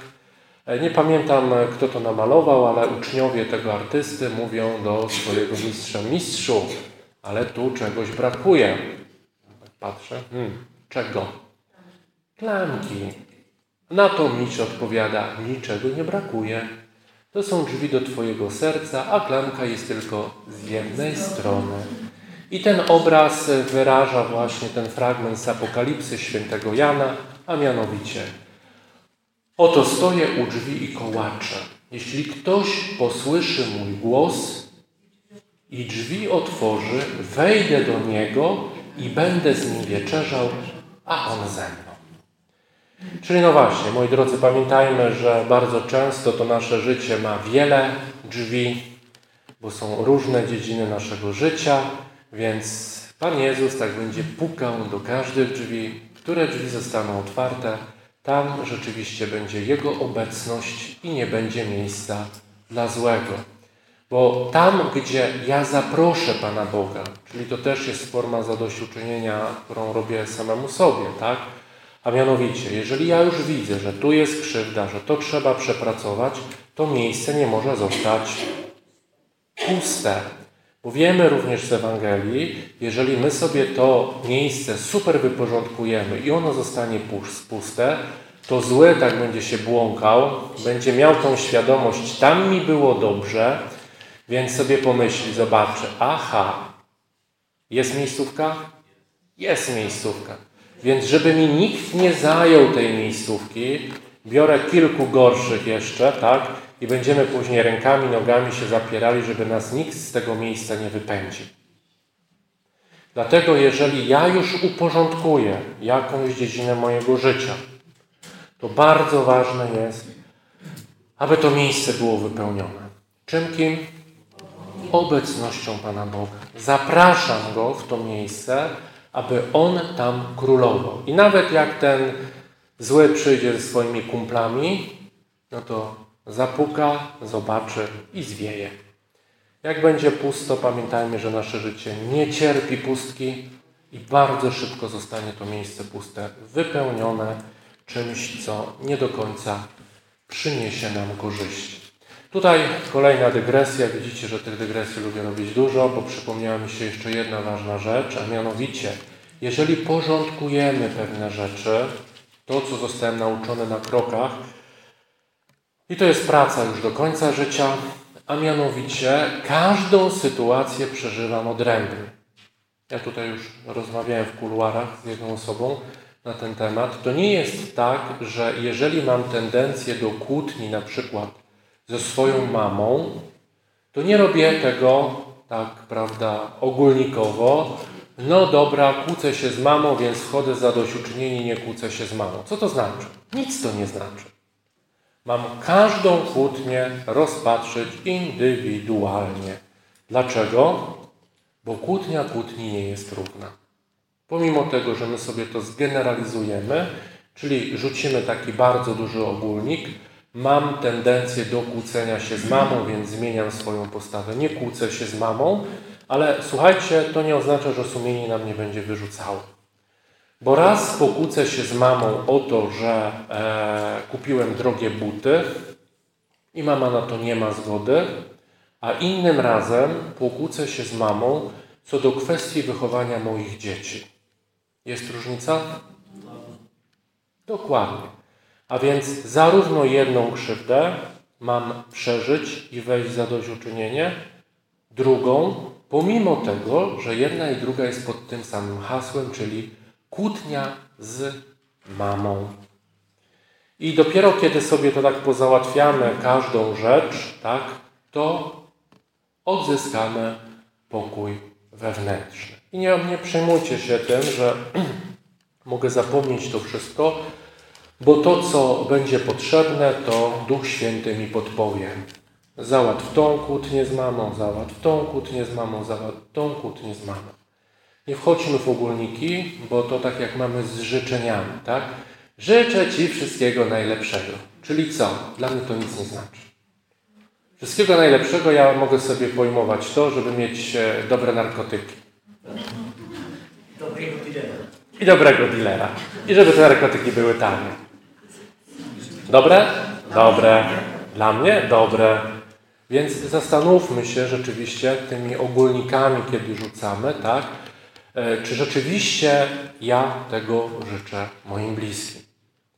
E, nie pamiętam, kto to namalował, ale uczniowie tego artysty mówią do swojego mistrza, mistrzu, ale tu czegoś brakuje. Patrzę, hmm, czego? Klamki. Na to mistrz odpowiada, niczego nie brakuje. To są drzwi do Twojego serca, a klamka jest tylko z jednej strony. I ten obraz wyraża właśnie ten fragment z Apokalipsy świętego Jana, a mianowicie Oto stoję u drzwi i kołaczę. Jeśli ktoś posłyszy mój głos i drzwi otworzy, wejdę do niego i będę z nim wieczerzał, a on ze mną. Czyli no właśnie, moi drodzy, pamiętajmy, że bardzo często to nasze życie ma wiele drzwi, bo są różne dziedziny naszego życia, więc Pan Jezus tak będzie pukał do każdych drzwi, które drzwi zostaną otwarte, tam rzeczywiście będzie Jego obecność i nie będzie miejsca dla złego. Bo tam, gdzie ja zaproszę Pana Boga, czyli to też jest forma zadośćuczynienia, którą robię samemu sobie, tak? A mianowicie, jeżeli ja już widzę, że tu jest krzywda, że to trzeba przepracować, to miejsce nie może zostać puste. Bo wiemy również z Ewangelii, jeżeli my sobie to miejsce super wyporządkujemy i ono zostanie puste, to zły tak będzie się błąkał, będzie miał tą świadomość, tam mi było dobrze, więc sobie pomyśli, zobaczy, aha, jest miejscówka? Jest miejscówka. Więc żeby mi nikt nie zajął tej miejscówki, biorę kilku gorszych jeszcze, tak? I będziemy później rękami, nogami się zapierali, żeby nas nikt z tego miejsca nie wypędził. Dlatego, jeżeli ja już uporządkuję jakąś dziedzinę mojego życia, to bardzo ważne jest, aby to miejsce było wypełnione. Czym kim? Obecnością Pana Boga. Zapraszam Go w to miejsce, aby On tam królował. I nawet jak ten zły przyjdzie ze swoimi kumplami, no to zapuka, zobaczy i zwieje. Jak będzie pusto, pamiętajmy, że nasze życie nie cierpi pustki i bardzo szybko zostanie to miejsce puste wypełnione czymś, co nie do końca przyniesie nam korzyści. Tutaj kolejna dygresja. Widzicie, że tych dygresji lubię robić dużo, bo przypomniała mi się jeszcze jedna ważna rzecz, a mianowicie, jeżeli porządkujemy pewne rzeczy, to co zostałem nauczony na krokach, i to jest praca już do końca życia, a mianowicie każdą sytuację przeżywam odrębnie. Ja tutaj już rozmawiałem w kuluarach z jedną osobą na ten temat. To nie jest tak, że jeżeli mam tendencję do kłótni na przykład ze swoją mamą, to nie robię tego tak, prawda, ogólnikowo. No dobra, kłócę się z mamą, więc wchodzę za dośćuczynienie, nie kłócę się z mamą. Co to znaczy? Nic to nie znaczy. Mam każdą kłótnię rozpatrzyć indywidualnie. Dlaczego? Bo kłótnia kłótni nie jest równa. Pomimo tego, że my sobie to zgeneralizujemy, czyli rzucimy taki bardzo duży ogólnik, mam tendencję do kłócenia się z mamą, więc zmieniam swoją postawę. Nie kłócę się z mamą, ale słuchajcie, to nie oznacza, że sumienie nam nie będzie wyrzucało. Bo raz pokłócę się z mamą o to, że e, kupiłem drogie buty i mama na to nie ma zgody, a innym razem pokłócę się z mamą co do kwestii wychowania moich dzieci. Jest różnica? Dokładnie. A więc zarówno jedną krzywdę mam przeżyć i wejść za zadośćuczynienie, drugą, pomimo tego, że jedna i druga jest pod tym samym hasłem, czyli kłótnia z mamą. I dopiero kiedy sobie to tak pozałatwiamy każdą rzecz, tak, to odzyskamy pokój wewnętrzny. I nie, nie przejmujcie się tym, że mogę zapomnieć to wszystko, bo to, co będzie potrzebne, to Duch Święty mi podpowie. Załatw tą kłótnię z mamą, załatw tą kłótnię z mamą, załatw tą kłótnię z mamą. Nie wchodźmy w ogólniki, bo to tak jak mamy z życzeniami, tak? Życzę Ci wszystkiego najlepszego. Czyli co? Dla mnie to nic nie znaczy. Wszystkiego najlepszego ja mogę sobie pojmować to, żeby mieć e, dobre narkotyki. Dobrego dealera. I dobrego dealera. I żeby te narkotyki były tanie. Dobre? Dobre. Dla mnie? Dobre. Więc zastanówmy się rzeczywiście tymi ogólnikami, kiedy rzucamy, tak? E, czy rzeczywiście ja tego życzę moim bliskim.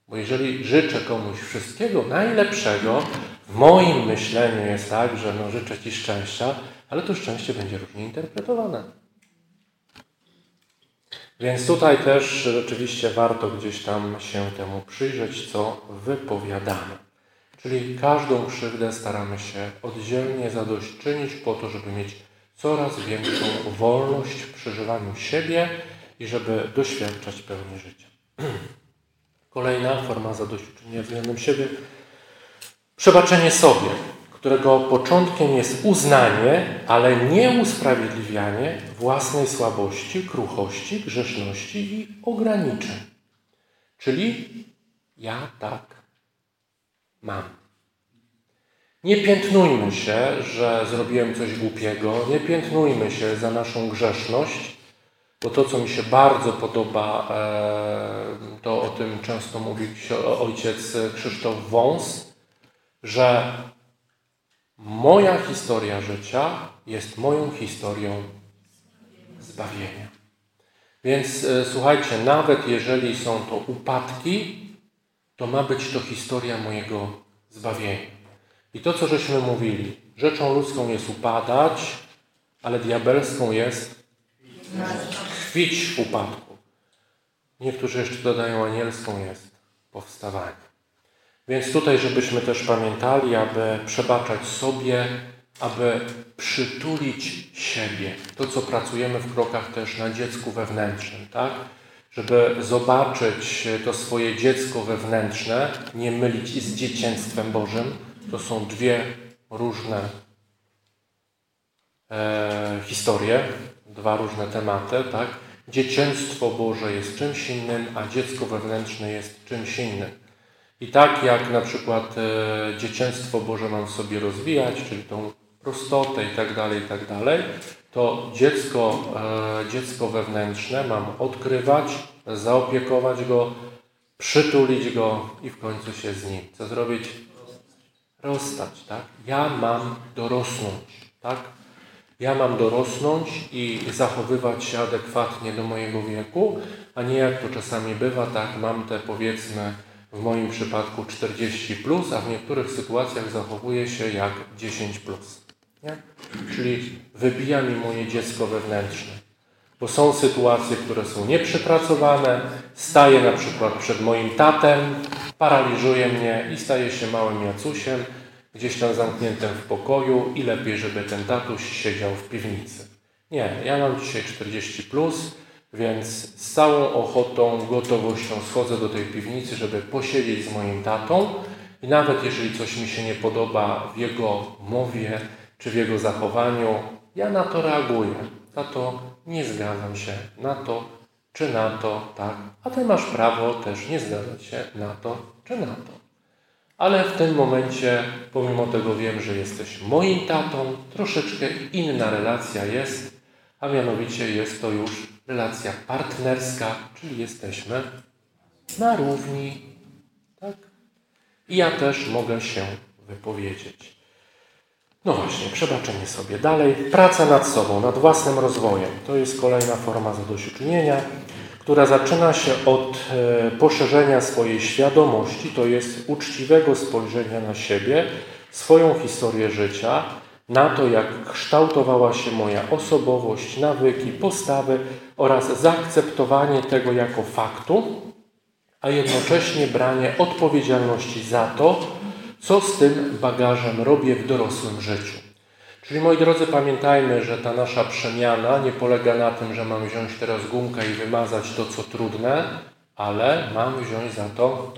Bo jeżeli życzę komuś wszystkiego najlepszego, w moim myśleniu jest tak, że no, życzę Ci szczęścia, ale to szczęście będzie różnie interpretowane. Więc tutaj też rzeczywiście warto gdzieś tam się temu przyjrzeć, co wypowiadamy. Czyli każdą krzywdę staramy się oddzielnie zadośćczynić po to, żeby mieć coraz większą wolność w przeżywaniu siebie i żeby doświadczać pełni życia. Kolejna forma zadośćuczynienia względem siebie przebaczenie sobie, którego początkiem jest uznanie, ale nie usprawiedliwianie własnej słabości, kruchości, grzeszności i ograniczeń. Czyli ja tak mam. Nie piętnujmy się, że zrobiłem coś głupiego, nie piętnujmy się za naszą grzeszność, bo to, co mi się bardzo podoba, e, to o tym często mówi ojciec Krzysztof Wąs, że moja historia życia jest moją historią zbawienia. Więc e, słuchajcie, nawet jeżeli są to upadki, to ma być to historia mojego zbawienia. I to, co żeśmy mówili, rzeczą ludzką jest upadać, ale diabelską jest chwić upadku. Niektórzy jeszcze dodają anielską jest powstawanie. Więc tutaj, żebyśmy też pamiętali, aby przebaczać sobie, aby przytulić siebie. To, co pracujemy w krokach też na dziecku wewnętrznym, tak? Żeby zobaczyć to swoje dziecko wewnętrzne, nie mylić z dzieciństwem Bożym, to są dwie różne e, historie, dwa różne tematy, tak? Dzieciństwo Boże jest czymś innym, a dziecko wewnętrzne jest czymś innym. I tak jak na przykład e, dzieciństwo Boże mam sobie rozwijać, czyli tą prostotę i tak dalej, i tak dalej, to dziecko, e, dziecko wewnętrzne mam odkrywać, zaopiekować go, przytulić go i w końcu się z nim. Co zrobić? Rozstać, tak? Ja mam dorosnąć, tak? Ja mam dorosnąć i zachowywać się adekwatnie do mojego wieku, a nie jak to czasami bywa, tak? Mam te powiedzmy w moim przypadku 40, plus, a w niektórych sytuacjach zachowuję się jak 10. Plus, nie? Czyli wybija mi moje dziecko wewnętrzne. Bo są sytuacje, które są nieprzepracowane, staję na przykład przed moim tatem, paraliżuje mnie i staje się małym Jacusiem, gdzieś tam zamkniętym w pokoju i lepiej, żeby ten tatuś siedział w piwnicy. Nie, ja mam dzisiaj 40 plus, więc z całą ochotą, gotowością schodzę do tej piwnicy, żeby posiedzieć z moim tatą i nawet jeżeli coś mi się nie podoba w jego mowie czy w jego zachowaniu, ja na to reaguję. Tato, nie zgadzam się na to czy na to, tak, a ty masz prawo też nie zgadzać się na to czy na to. Ale w tym momencie, pomimo tego wiem, że jesteś moim tatą, troszeczkę inna relacja jest, a mianowicie jest to już relacja partnerska, czyli jesteśmy na równi. Tak? I ja też mogę się wypowiedzieć. No właśnie, przebaczenie sobie. Dalej, praca nad sobą, nad własnym rozwojem. To jest kolejna forma zadośćuczynienia, która zaczyna się od e, poszerzenia swojej świadomości, to jest uczciwego spojrzenia na siebie, swoją historię życia, na to, jak kształtowała się moja osobowość, nawyki, postawy oraz zaakceptowanie tego jako faktu, a jednocześnie branie odpowiedzialności za to, co z tym bagażem robię w dorosłym życiu. Czyli moi drodzy, pamiętajmy, że ta nasza przemiana nie polega na tym, że mam wziąć teraz gumkę i wymazać to, co trudne, ale mam wziąć za to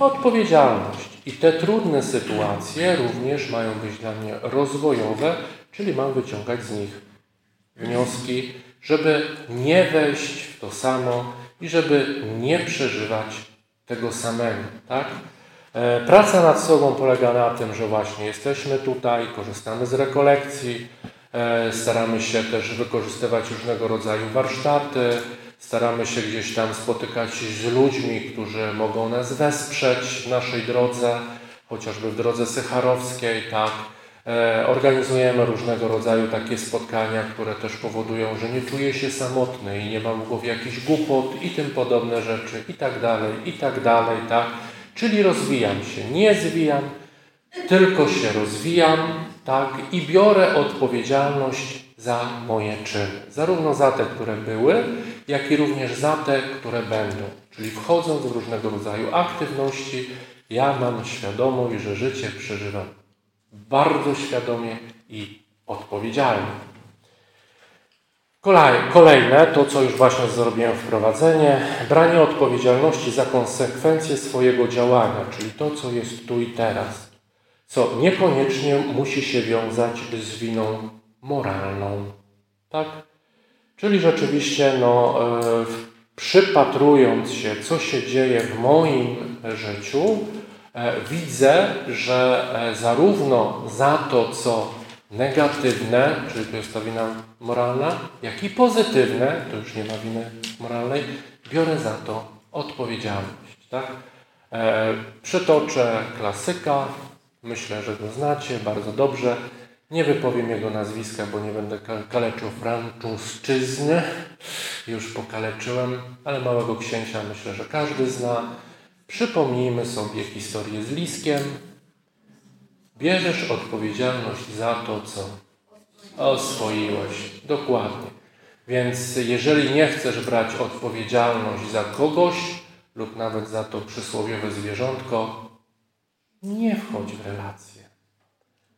odpowiedzialność. I te trudne sytuacje również mają być dla mnie rozwojowe, czyli mam wyciągać z nich wnioski, żeby nie wejść w to samo i żeby nie przeżywać tego samego. Tak? E, praca nad sobą polega na tym, że właśnie jesteśmy tutaj, korzystamy z rekolekcji, e, staramy się też wykorzystywać różnego rodzaju warsztaty, staramy się gdzieś tam spotykać z ludźmi, którzy mogą nas wesprzeć w naszej drodze, chociażby w drodze sycharowskiej, tak. E, organizujemy różnego rodzaju takie spotkania, które też powodują, że nie czuję się samotny i nie mam w głowie jakichś głupot i tym podobne rzeczy i tak dalej, i tak dalej, tak. Czyli rozwijam się, nie zwijam, tylko się rozwijam tak, i biorę odpowiedzialność za moje czyny. Zarówno za te, które były, jak i również za te, które będą. Czyli wchodząc w różnego rodzaju aktywności, ja mam świadomość, że życie przeżywam bardzo świadomie i odpowiedzialnie. Kolejne, to co już właśnie zrobiłem wprowadzenie, branie odpowiedzialności za konsekwencje swojego działania, czyli to, co jest tu i teraz, co niekoniecznie musi się wiązać z winą moralną. Tak? Czyli rzeczywiście, no, e, przypatrując się, co się dzieje w moim życiu, e, widzę, że e, zarówno za to, co negatywne, czyli to jest ta wina moralna, jak i pozytywne, to już nie ma winy moralnej, biorę za to odpowiedzialność. Tak? E, przytoczę klasyka, myślę, że go znacie bardzo dobrze. Nie wypowiem jego nazwiska, bo nie będę kaleczył francuszczyzny. Już pokaleczyłem, ale Małego Księcia myślę, że każdy zna. Przypomnijmy sobie historię z Liskiem, Bierzesz odpowiedzialność za to, co oswoiłeś. Dokładnie. Więc jeżeli nie chcesz brać odpowiedzialność za kogoś lub nawet za to przysłowiowe zwierzątko, nie wchodź w relację.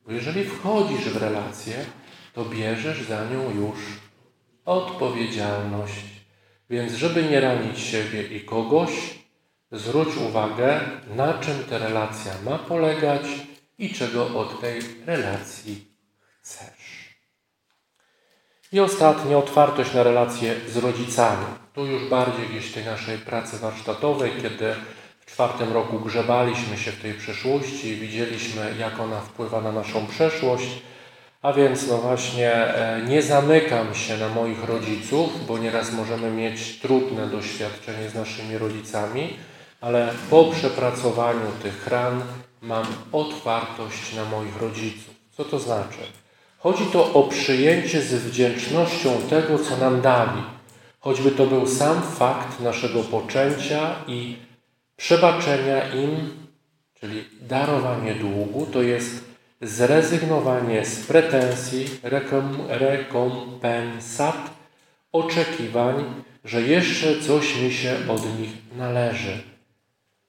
Bo jeżeli wchodzisz w relację, to bierzesz za nią już odpowiedzialność. Więc żeby nie ranić siebie i kogoś, zwróć uwagę, na czym ta relacja ma polegać i czego od tej relacji chcesz. I ostatnie, otwartość na relacje z rodzicami. Tu już bardziej gdzieś tej naszej pracy warsztatowej, kiedy w czwartym roku grzebaliśmy się w tej przeszłości i widzieliśmy, jak ona wpływa na naszą przeszłość. A więc, no właśnie, e, nie zamykam się na moich rodziców, bo nieraz możemy mieć trudne doświadczenie z naszymi rodzicami, ale po przepracowaniu tych ran mam otwartość na moich rodziców. Co to znaczy? Chodzi to o przyjęcie z wdzięcznością tego, co nam dali, choćby to był sam fakt naszego poczęcia i przebaczenia im, czyli darowanie długu, to jest zrezygnowanie z pretensji, rekom, rekompensat, oczekiwań, że jeszcze coś mi się od nich należy.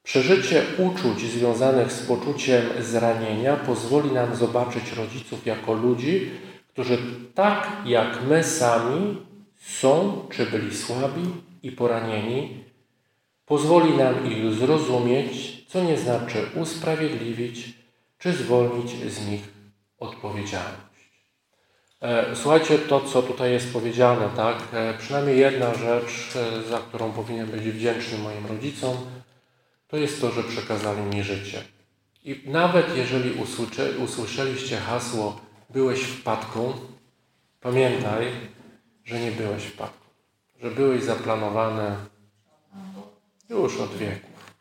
Przeżycie uczuć związanych z poczuciem zranienia pozwoli nam zobaczyć rodziców jako ludzi, którzy tak jak my sami są czy byli słabi i poranieni. Pozwoli nam ich zrozumieć, co nie znaczy usprawiedliwić czy zwolnić z nich odpowiedzialność. E, słuchajcie, to co tutaj jest powiedziane, tak? E, przynajmniej jedna rzecz, e, za którą powinien być wdzięczny moim rodzicom, to jest to, że przekazali mi życie. I nawet jeżeli usłyszeliście hasło byłeś wpadką, pamiętaj, że nie byłeś wpadką, że byłeś zaplanowany już od wieków.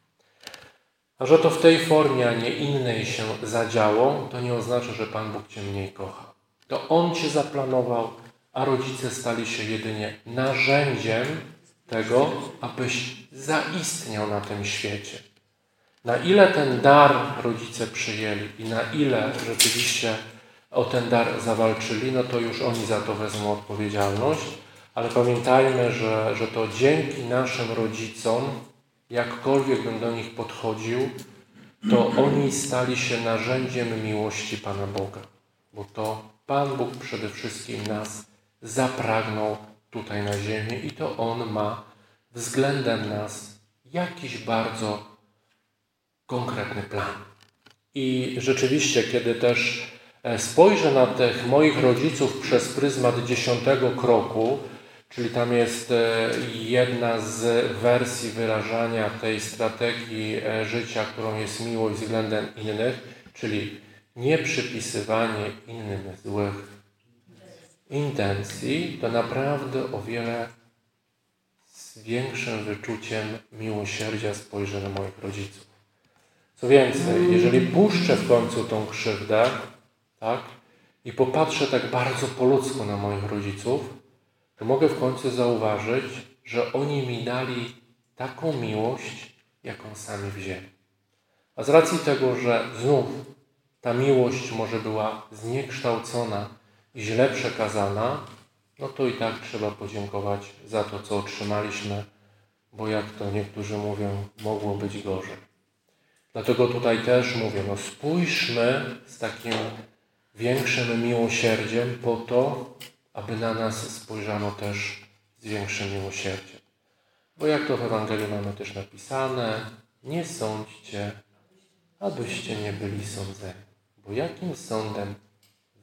A że to w tej formie, a nie innej się zadziało, to nie oznacza, że Pan Bóg Cię mniej kocha. To On Cię zaplanował, a rodzice stali się jedynie narzędziem tego, abyś zaistniał na tym świecie. Na ile ten dar rodzice przyjęli i na ile rzeczywiście o ten dar zawalczyli, no to już oni za to wezmą odpowiedzialność, ale pamiętajmy, że, że to dzięki naszym rodzicom, jakkolwiek bym do nich podchodził, to oni stali się narzędziem miłości Pana Boga, bo to Pan Bóg przede wszystkim nas zapragnął tutaj na ziemię i to On ma względem nas jakiś bardzo konkretny plan. I rzeczywiście, kiedy też e, spojrzę na tych moich rodziców przez pryzmat dziesiątego kroku, czyli tam jest e, jedna z wersji wyrażania tej strategii e, życia, którą jest miłość względem innych, czyli nie przypisywanie innym złych intencji, to naprawdę o wiele z większym wyczuciem miłosierdzia spojrzę na moich rodziców. Co więcej, jeżeli puszczę w końcu tą krzywdę, tak, i popatrzę tak bardzo po ludzku na moich rodziców, to mogę w końcu zauważyć, że oni mi dali taką miłość, jaką sami wzięli. A z racji tego, że znów ta miłość może była zniekształcona źle przekazana, no to i tak trzeba podziękować za to, co otrzymaliśmy, bo jak to niektórzy mówią, mogło być gorzej. Dlatego tutaj też mówię, no spójrzmy z takim większym miłosierdziem po to, aby na nas spojrzano też z większym miłosierdziem. Bo jak to w Ewangelii mamy też napisane, nie sądźcie, abyście nie byli sądzeni. Bo jakim sądem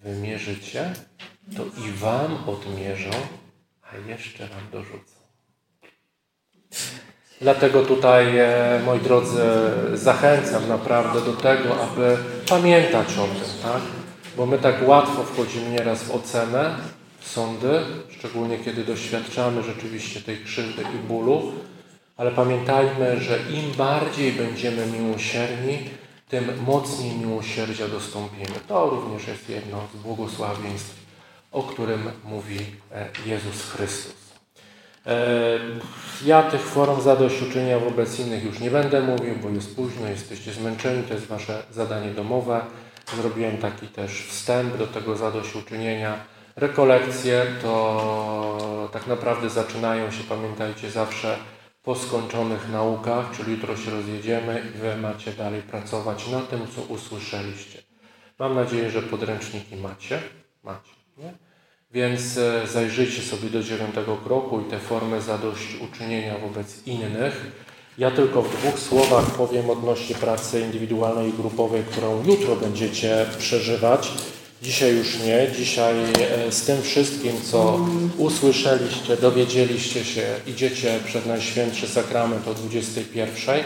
wymierzycie, to i wam odmierzą, a jeszcze wam dorzucą. Dlatego tutaj, e, moi drodzy, zachęcam naprawdę do tego, aby pamiętać o tym, tak? Bo my tak łatwo wchodzimy nieraz w ocenę, w sądy, szczególnie kiedy doświadczamy rzeczywiście tej krzywdy i bólu, ale pamiętajmy, że im bardziej będziemy miłosierni, tym mocniej miłosierdzia dostąpimy. To również jest jedno z błogosławieństw, o którym mówi e, Jezus Chrystus. E, ja tych form zadośćuczynienia wobec innych już nie będę mówił, bo jest późno, jesteście zmęczeni, to jest wasze zadanie domowe. Zrobiłem taki też wstęp do tego zadośćuczynienia. Rekolekcje to tak naprawdę zaczynają się, pamiętajcie, zawsze po skończonych naukach, czyli jutro się rozjedziemy i Wy macie dalej pracować na tym, co usłyszeliście. Mam nadzieję, że podręczniki macie. Macie, nie? Więc e, zajrzyjcie sobie do dziewiątego kroku i te formy zadośćuczynienia wobec innych. Ja tylko w dwóch słowach powiem odnośnie pracy indywidualnej i grupowej, którą jutro będziecie przeżywać. Dzisiaj już nie. Dzisiaj e, z tym wszystkim, co usłyszeliście, dowiedzieliście się, idziecie przed Najświętszy Sakrament o 21.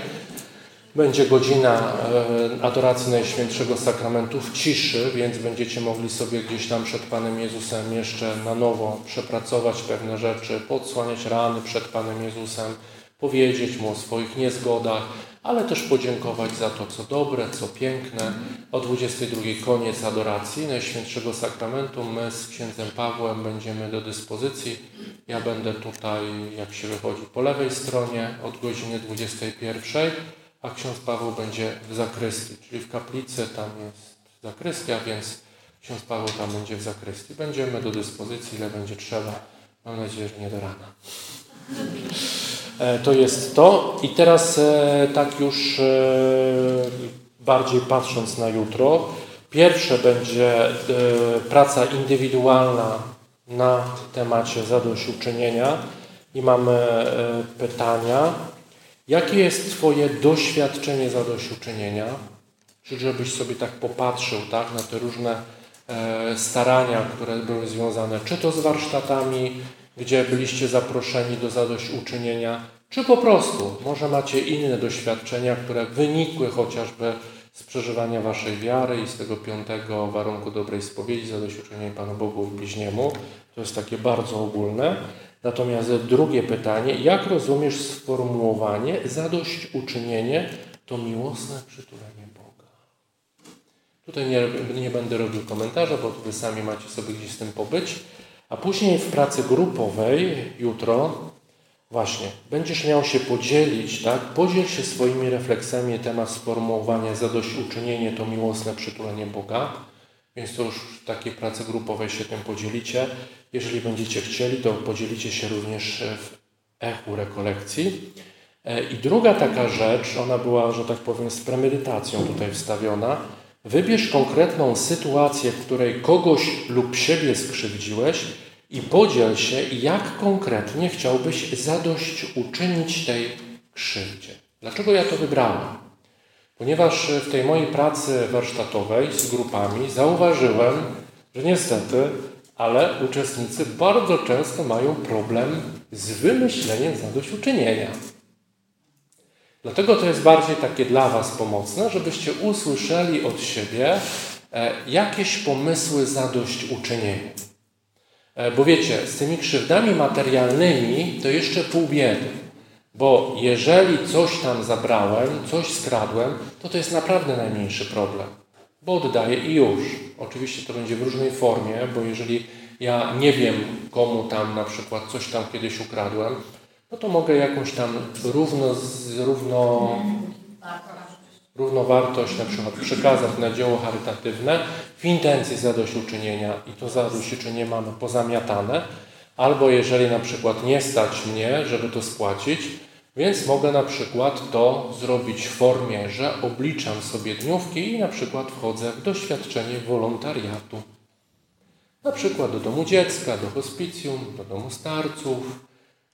Będzie godzina e, adoracji Najświętszego Sakramentu w ciszy, więc będziecie mogli sobie gdzieś tam przed Panem Jezusem jeszcze na nowo przepracować pewne rzeczy, podsłaniać rany przed Panem Jezusem, powiedzieć Mu o swoich niezgodach, ale też podziękować za to, co dobre, co piękne. O 22 koniec adoracji Najświętszego Sakramentu. My z księdzem Pawłem będziemy do dyspozycji. Ja będę tutaj, jak się wychodzi, po lewej stronie od godziny 21, a ksiądz Paweł będzie w zakrystii, czyli w kaplicy, tam jest zakrystia, więc ksiądz Paweł tam będzie w zakrystii. Będziemy do dyspozycji, ile będzie trzeba. Mam nadzieję, że nie do rana. E, to jest to. I teraz e, tak już e, bardziej patrząc na jutro. Pierwsze będzie praca indywidualna na temacie zadośćuczynienia i mamy pytania. Jakie jest Twoje doświadczenie zadośćuczynienia? Czyli żebyś sobie tak popatrzył tak, na te różne starania, które były związane czy to z warsztatami, gdzie byliście zaproszeni do zadośćuczynienia, czy po prostu może macie inne doświadczenia, które wynikły chociażby z przeżywania waszej wiary i z tego piątego warunku dobrej spowiedzi, zadośćuczynienia Panu Bogu i bliźniemu. To jest takie bardzo ogólne. Natomiast drugie pytanie, jak rozumiesz sformułowanie zadośćuczynienie to miłosne przytulenie Boga? Tutaj nie, nie będę robił komentarza, bo wy sami macie sobie gdzieś z tym pobyć. A później w pracy grupowej, jutro, właśnie, będziesz miał się podzielić, tak? Podziel się swoimi refleksjami temat sformułowania zadośćuczynienie to miłosne przytulenie Boga. Więc to już w takiej pracy grupowej się tym podzielicie. Jeżeli będziecie chcieli, to podzielicie się również w echu rekolekcji. E, I druga taka rzecz, ona była, że tak powiem, z premedytacją tutaj wstawiona. Wybierz konkretną sytuację, w której kogoś lub siebie skrzywdziłeś i podziel się, jak konkretnie chciałbyś zadość uczynić tej krzywdzie. Dlaczego ja to wybrałem? Ponieważ w tej mojej pracy warsztatowej z grupami zauważyłem, że niestety, ale uczestnicy bardzo często mają problem z wymyśleniem zadośćuczynienia. Dlatego to jest bardziej takie dla Was pomocne, żebyście usłyszeli od siebie e, jakieś pomysły zadośćuczynienia. E, bo wiecie, z tymi krzywdami materialnymi to jeszcze pół biedy. Bo jeżeli coś tam zabrałem, coś skradłem, to to jest naprawdę najmniejszy problem. Bo oddaję i już. Oczywiście to będzie w różnej formie, bo jeżeli ja nie wiem, komu tam na przykład coś tam kiedyś ukradłem, no to mogę jakąś tam równo, równo równowartość na przykład przekazać na dzieło charytatywne w intencji zadośćuczynienia i to zadośćuczynienie mamy pozamiatane, albo jeżeli na przykład nie stać mnie, żeby to spłacić, więc mogę na przykład to zrobić w formie, że obliczam sobie dniówki i na przykład wchodzę w doświadczenie wolontariatu. Na przykład do domu dziecka, do hospicjum, do domu starców,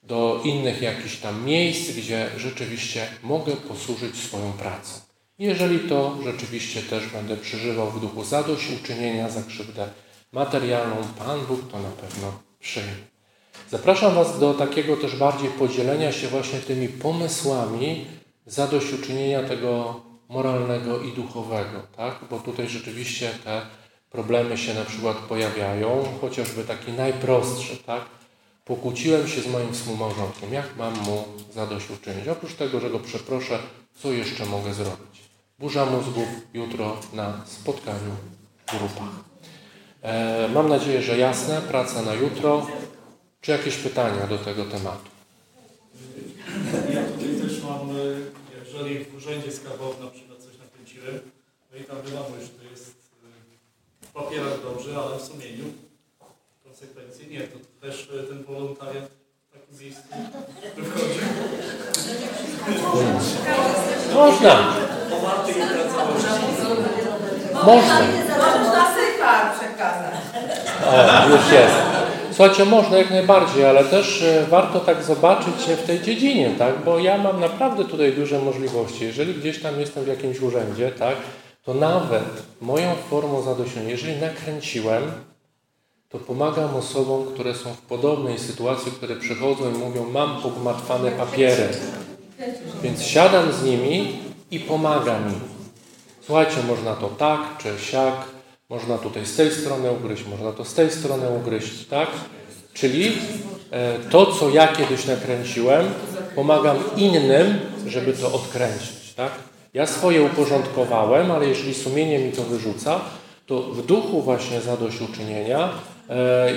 do innych jakichś tam miejsc, gdzie rzeczywiście mogę posłużyć swoją pracą. Jeżeli to rzeczywiście też będę przeżywał w duchu zadośćuczynienia za krzywdę materialną, Pan Bóg to na pewno przyjmie. Zapraszam Was do takiego też bardziej podzielenia się właśnie tymi pomysłami zadośćuczynienia tego moralnego i duchowego, tak? Bo tutaj rzeczywiście te problemy się na przykład pojawiają, chociażby taki najprostszy, tak? Pokłóciłem się z moim współmałżonkiem, jak mam mu zadośćuczynić? Oprócz tego, że go przeproszę, co jeszcze mogę zrobić? Burza mózgów jutro na spotkaniu w grupach. E, mam nadzieję, że jasne, praca na jutro. Czy jakieś pytania do tego tematu? Ja tutaj też mam, y, jeżeli w urzędzie skarbowym na przykład coś nakręciłem, no i tam wiadomo, że to jest w papierach dobrze, ale w sumieniu konsekwencje nie, to też y, ten wolontariat w takim miejscu wychodzi. Można, O można. Możesz przekazać. O, już jest. Słuchajcie, można jak najbardziej, ale też e, warto tak zobaczyć się w tej dziedzinie, tak? Bo ja mam naprawdę tutaj duże możliwości. Jeżeli gdzieś tam jestem w jakimś urzędzie, tak? To nawet moją formą zadośćuczynienia, jeżeli nakręciłem, to pomagam osobom, które są w podobnej sytuacji, które przychodzą i mówią, mam pogmatwane papiery. Więc siadam z nimi i pomagam im. Słuchajcie, można to tak czy siak, można tutaj z tej strony ugryźć, można to z tej strony ugryźć, tak? Czyli e, to, co ja kiedyś nakręciłem, pomagam innym, żeby to odkręcić, tak? Ja swoje uporządkowałem, ale jeżeli sumienie mi to wyrzuca, to w duchu właśnie zadośćuczynienia,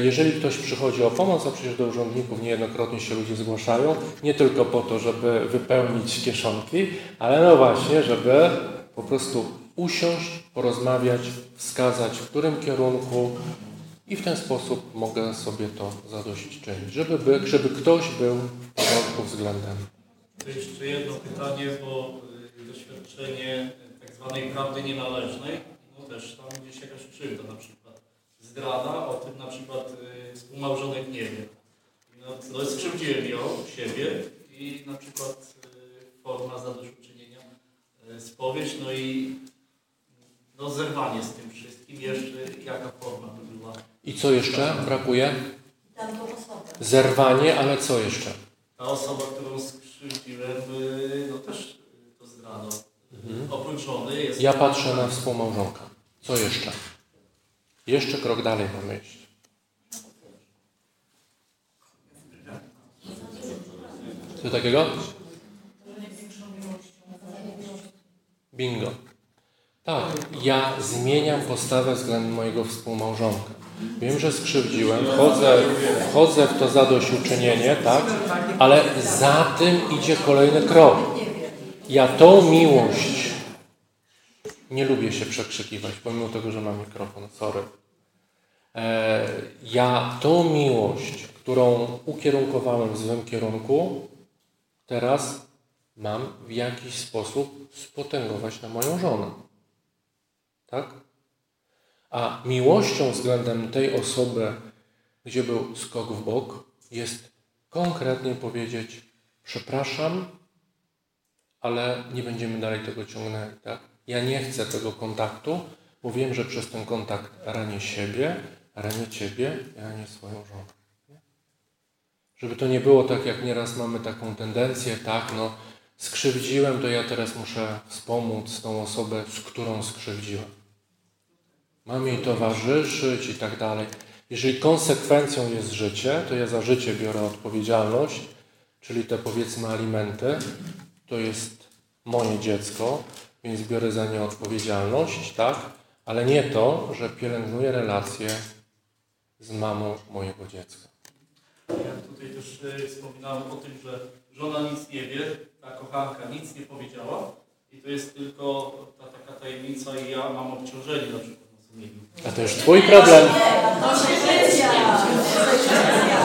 jeżeli ktoś przychodzi o pomoc, a przecież do urzędników niejednokrotnie się ludzie zgłaszają, nie tylko po to, żeby wypełnić kieszonki, ale no właśnie, żeby po prostu usiąść, porozmawiać, wskazać, w którym kierunku i w ten sposób mogę sobie to zadośćuczynić, żeby, by, żeby ktoś był w porządku względem. To jeszcze jedno pytanie, bo y, doświadczenie tak zwanej prawdy nienależnej, no też tam gdzieś jakaś krzywda na przykład. Zdrada, o tym na przykład y, współmałżonek nie wie. No, no skrzywdziłem ją, siebie i na przykład y, forma zadośćuczynienia, y, spowiedź, no i no zerwanie z tym wszystkim, jeszcze jaka forma by była. I co jeszcze brakuje? Zerwanie, ale co jeszcze? Ta osoba, którą skrzywdziłem, y, no też y, to zdrada. Oprócz żony jest... Ja patrzę na współmałżonka. Co jeszcze? Jeszcze krok dalej mamy iść. Co takiego? Bingo. Tak, ja zmieniam postawę względem mojego współmałżonka. Wiem, że skrzywdziłem, wchodzę, wchodzę w to zadośćuczynienie, tak, ale za tym idzie kolejny krok. Ja tą miłość nie lubię się przekrzykiwać, pomimo tego, że mam mikrofon, sorry. E, ja tą miłość, którą ukierunkowałem w złym kierunku, teraz mam w jakiś sposób spotęgować na moją żonę. Tak? A miłością względem tej osoby, gdzie był skok w bok, jest konkretnie powiedzieć: Przepraszam, ale nie będziemy dalej tego ciągnęli. Tak? Ja nie chcę tego kontaktu, bo wiem, że przez ten kontakt ranię siebie, ranię Ciebie, ranię swoją żonę. Żeby to nie było tak, jak nieraz mamy taką tendencję, tak, no skrzywdziłem, to ja teraz muszę wspomóc tą osobę, z którą skrzywdziłem. Mam jej towarzyszyć i tak dalej. Jeżeli konsekwencją jest życie, to ja za życie biorę odpowiedzialność, czyli te powiedzmy alimenty, to jest moje dziecko, więc biorę za nie odpowiedzialność, tak? Ale nie to, że pielęgnuję relacje z mamą mojego dziecka. Ja tutaj też y, wspominałem o tym, że żona nic nie wie, ta kochanka nic nie powiedziała I to jest tylko ta taka tajemnica i ja mam obciążenie na przykład. A to już Twój problem.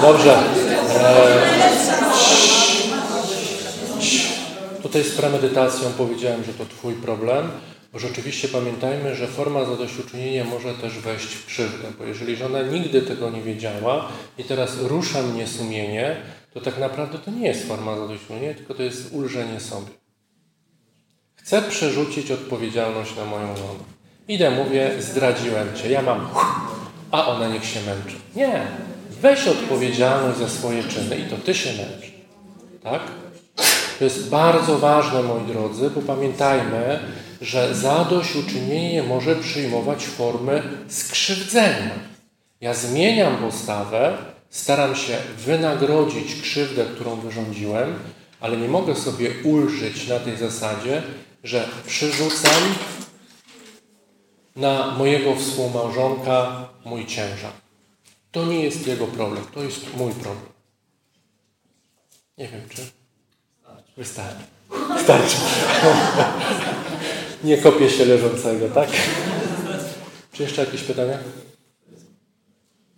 Dobrze. E, tutaj z premedytacją powiedziałem, że to Twój problem, bo rzeczywiście pamiętajmy, że forma zadośćuczynienia może też wejść w krzywdę, bo jeżeli żona nigdy tego nie wiedziała i teraz rusza mnie sumienie, to tak naprawdę to nie jest forma zadośćuczynienia, tylko to jest ulżenie sobie. Chcę przerzucić odpowiedzialność na moją żonę. Idę, mówię, zdradziłem cię, ja mam, a ona niech się męczy. Nie, weź odpowiedzialność za swoje czyny i to ty się męczy. Tak? To jest bardzo ważne, moi drodzy, bo pamiętajmy, że zadośćuczynienie może przyjmować formy skrzywdzenia. Ja zmieniam postawę, staram się wynagrodzić krzywdę, którą wyrządziłem, ale nie mogę sobie ulżyć na tej zasadzie, że przyrzucam na mojego współmałżonka mój ciężar. To nie jest jego problem, to jest mój problem. Nie wiem, czy wystarczy. Wystarczy. Nie kopię się leżącego, tak? Czy jeszcze jakieś pytania?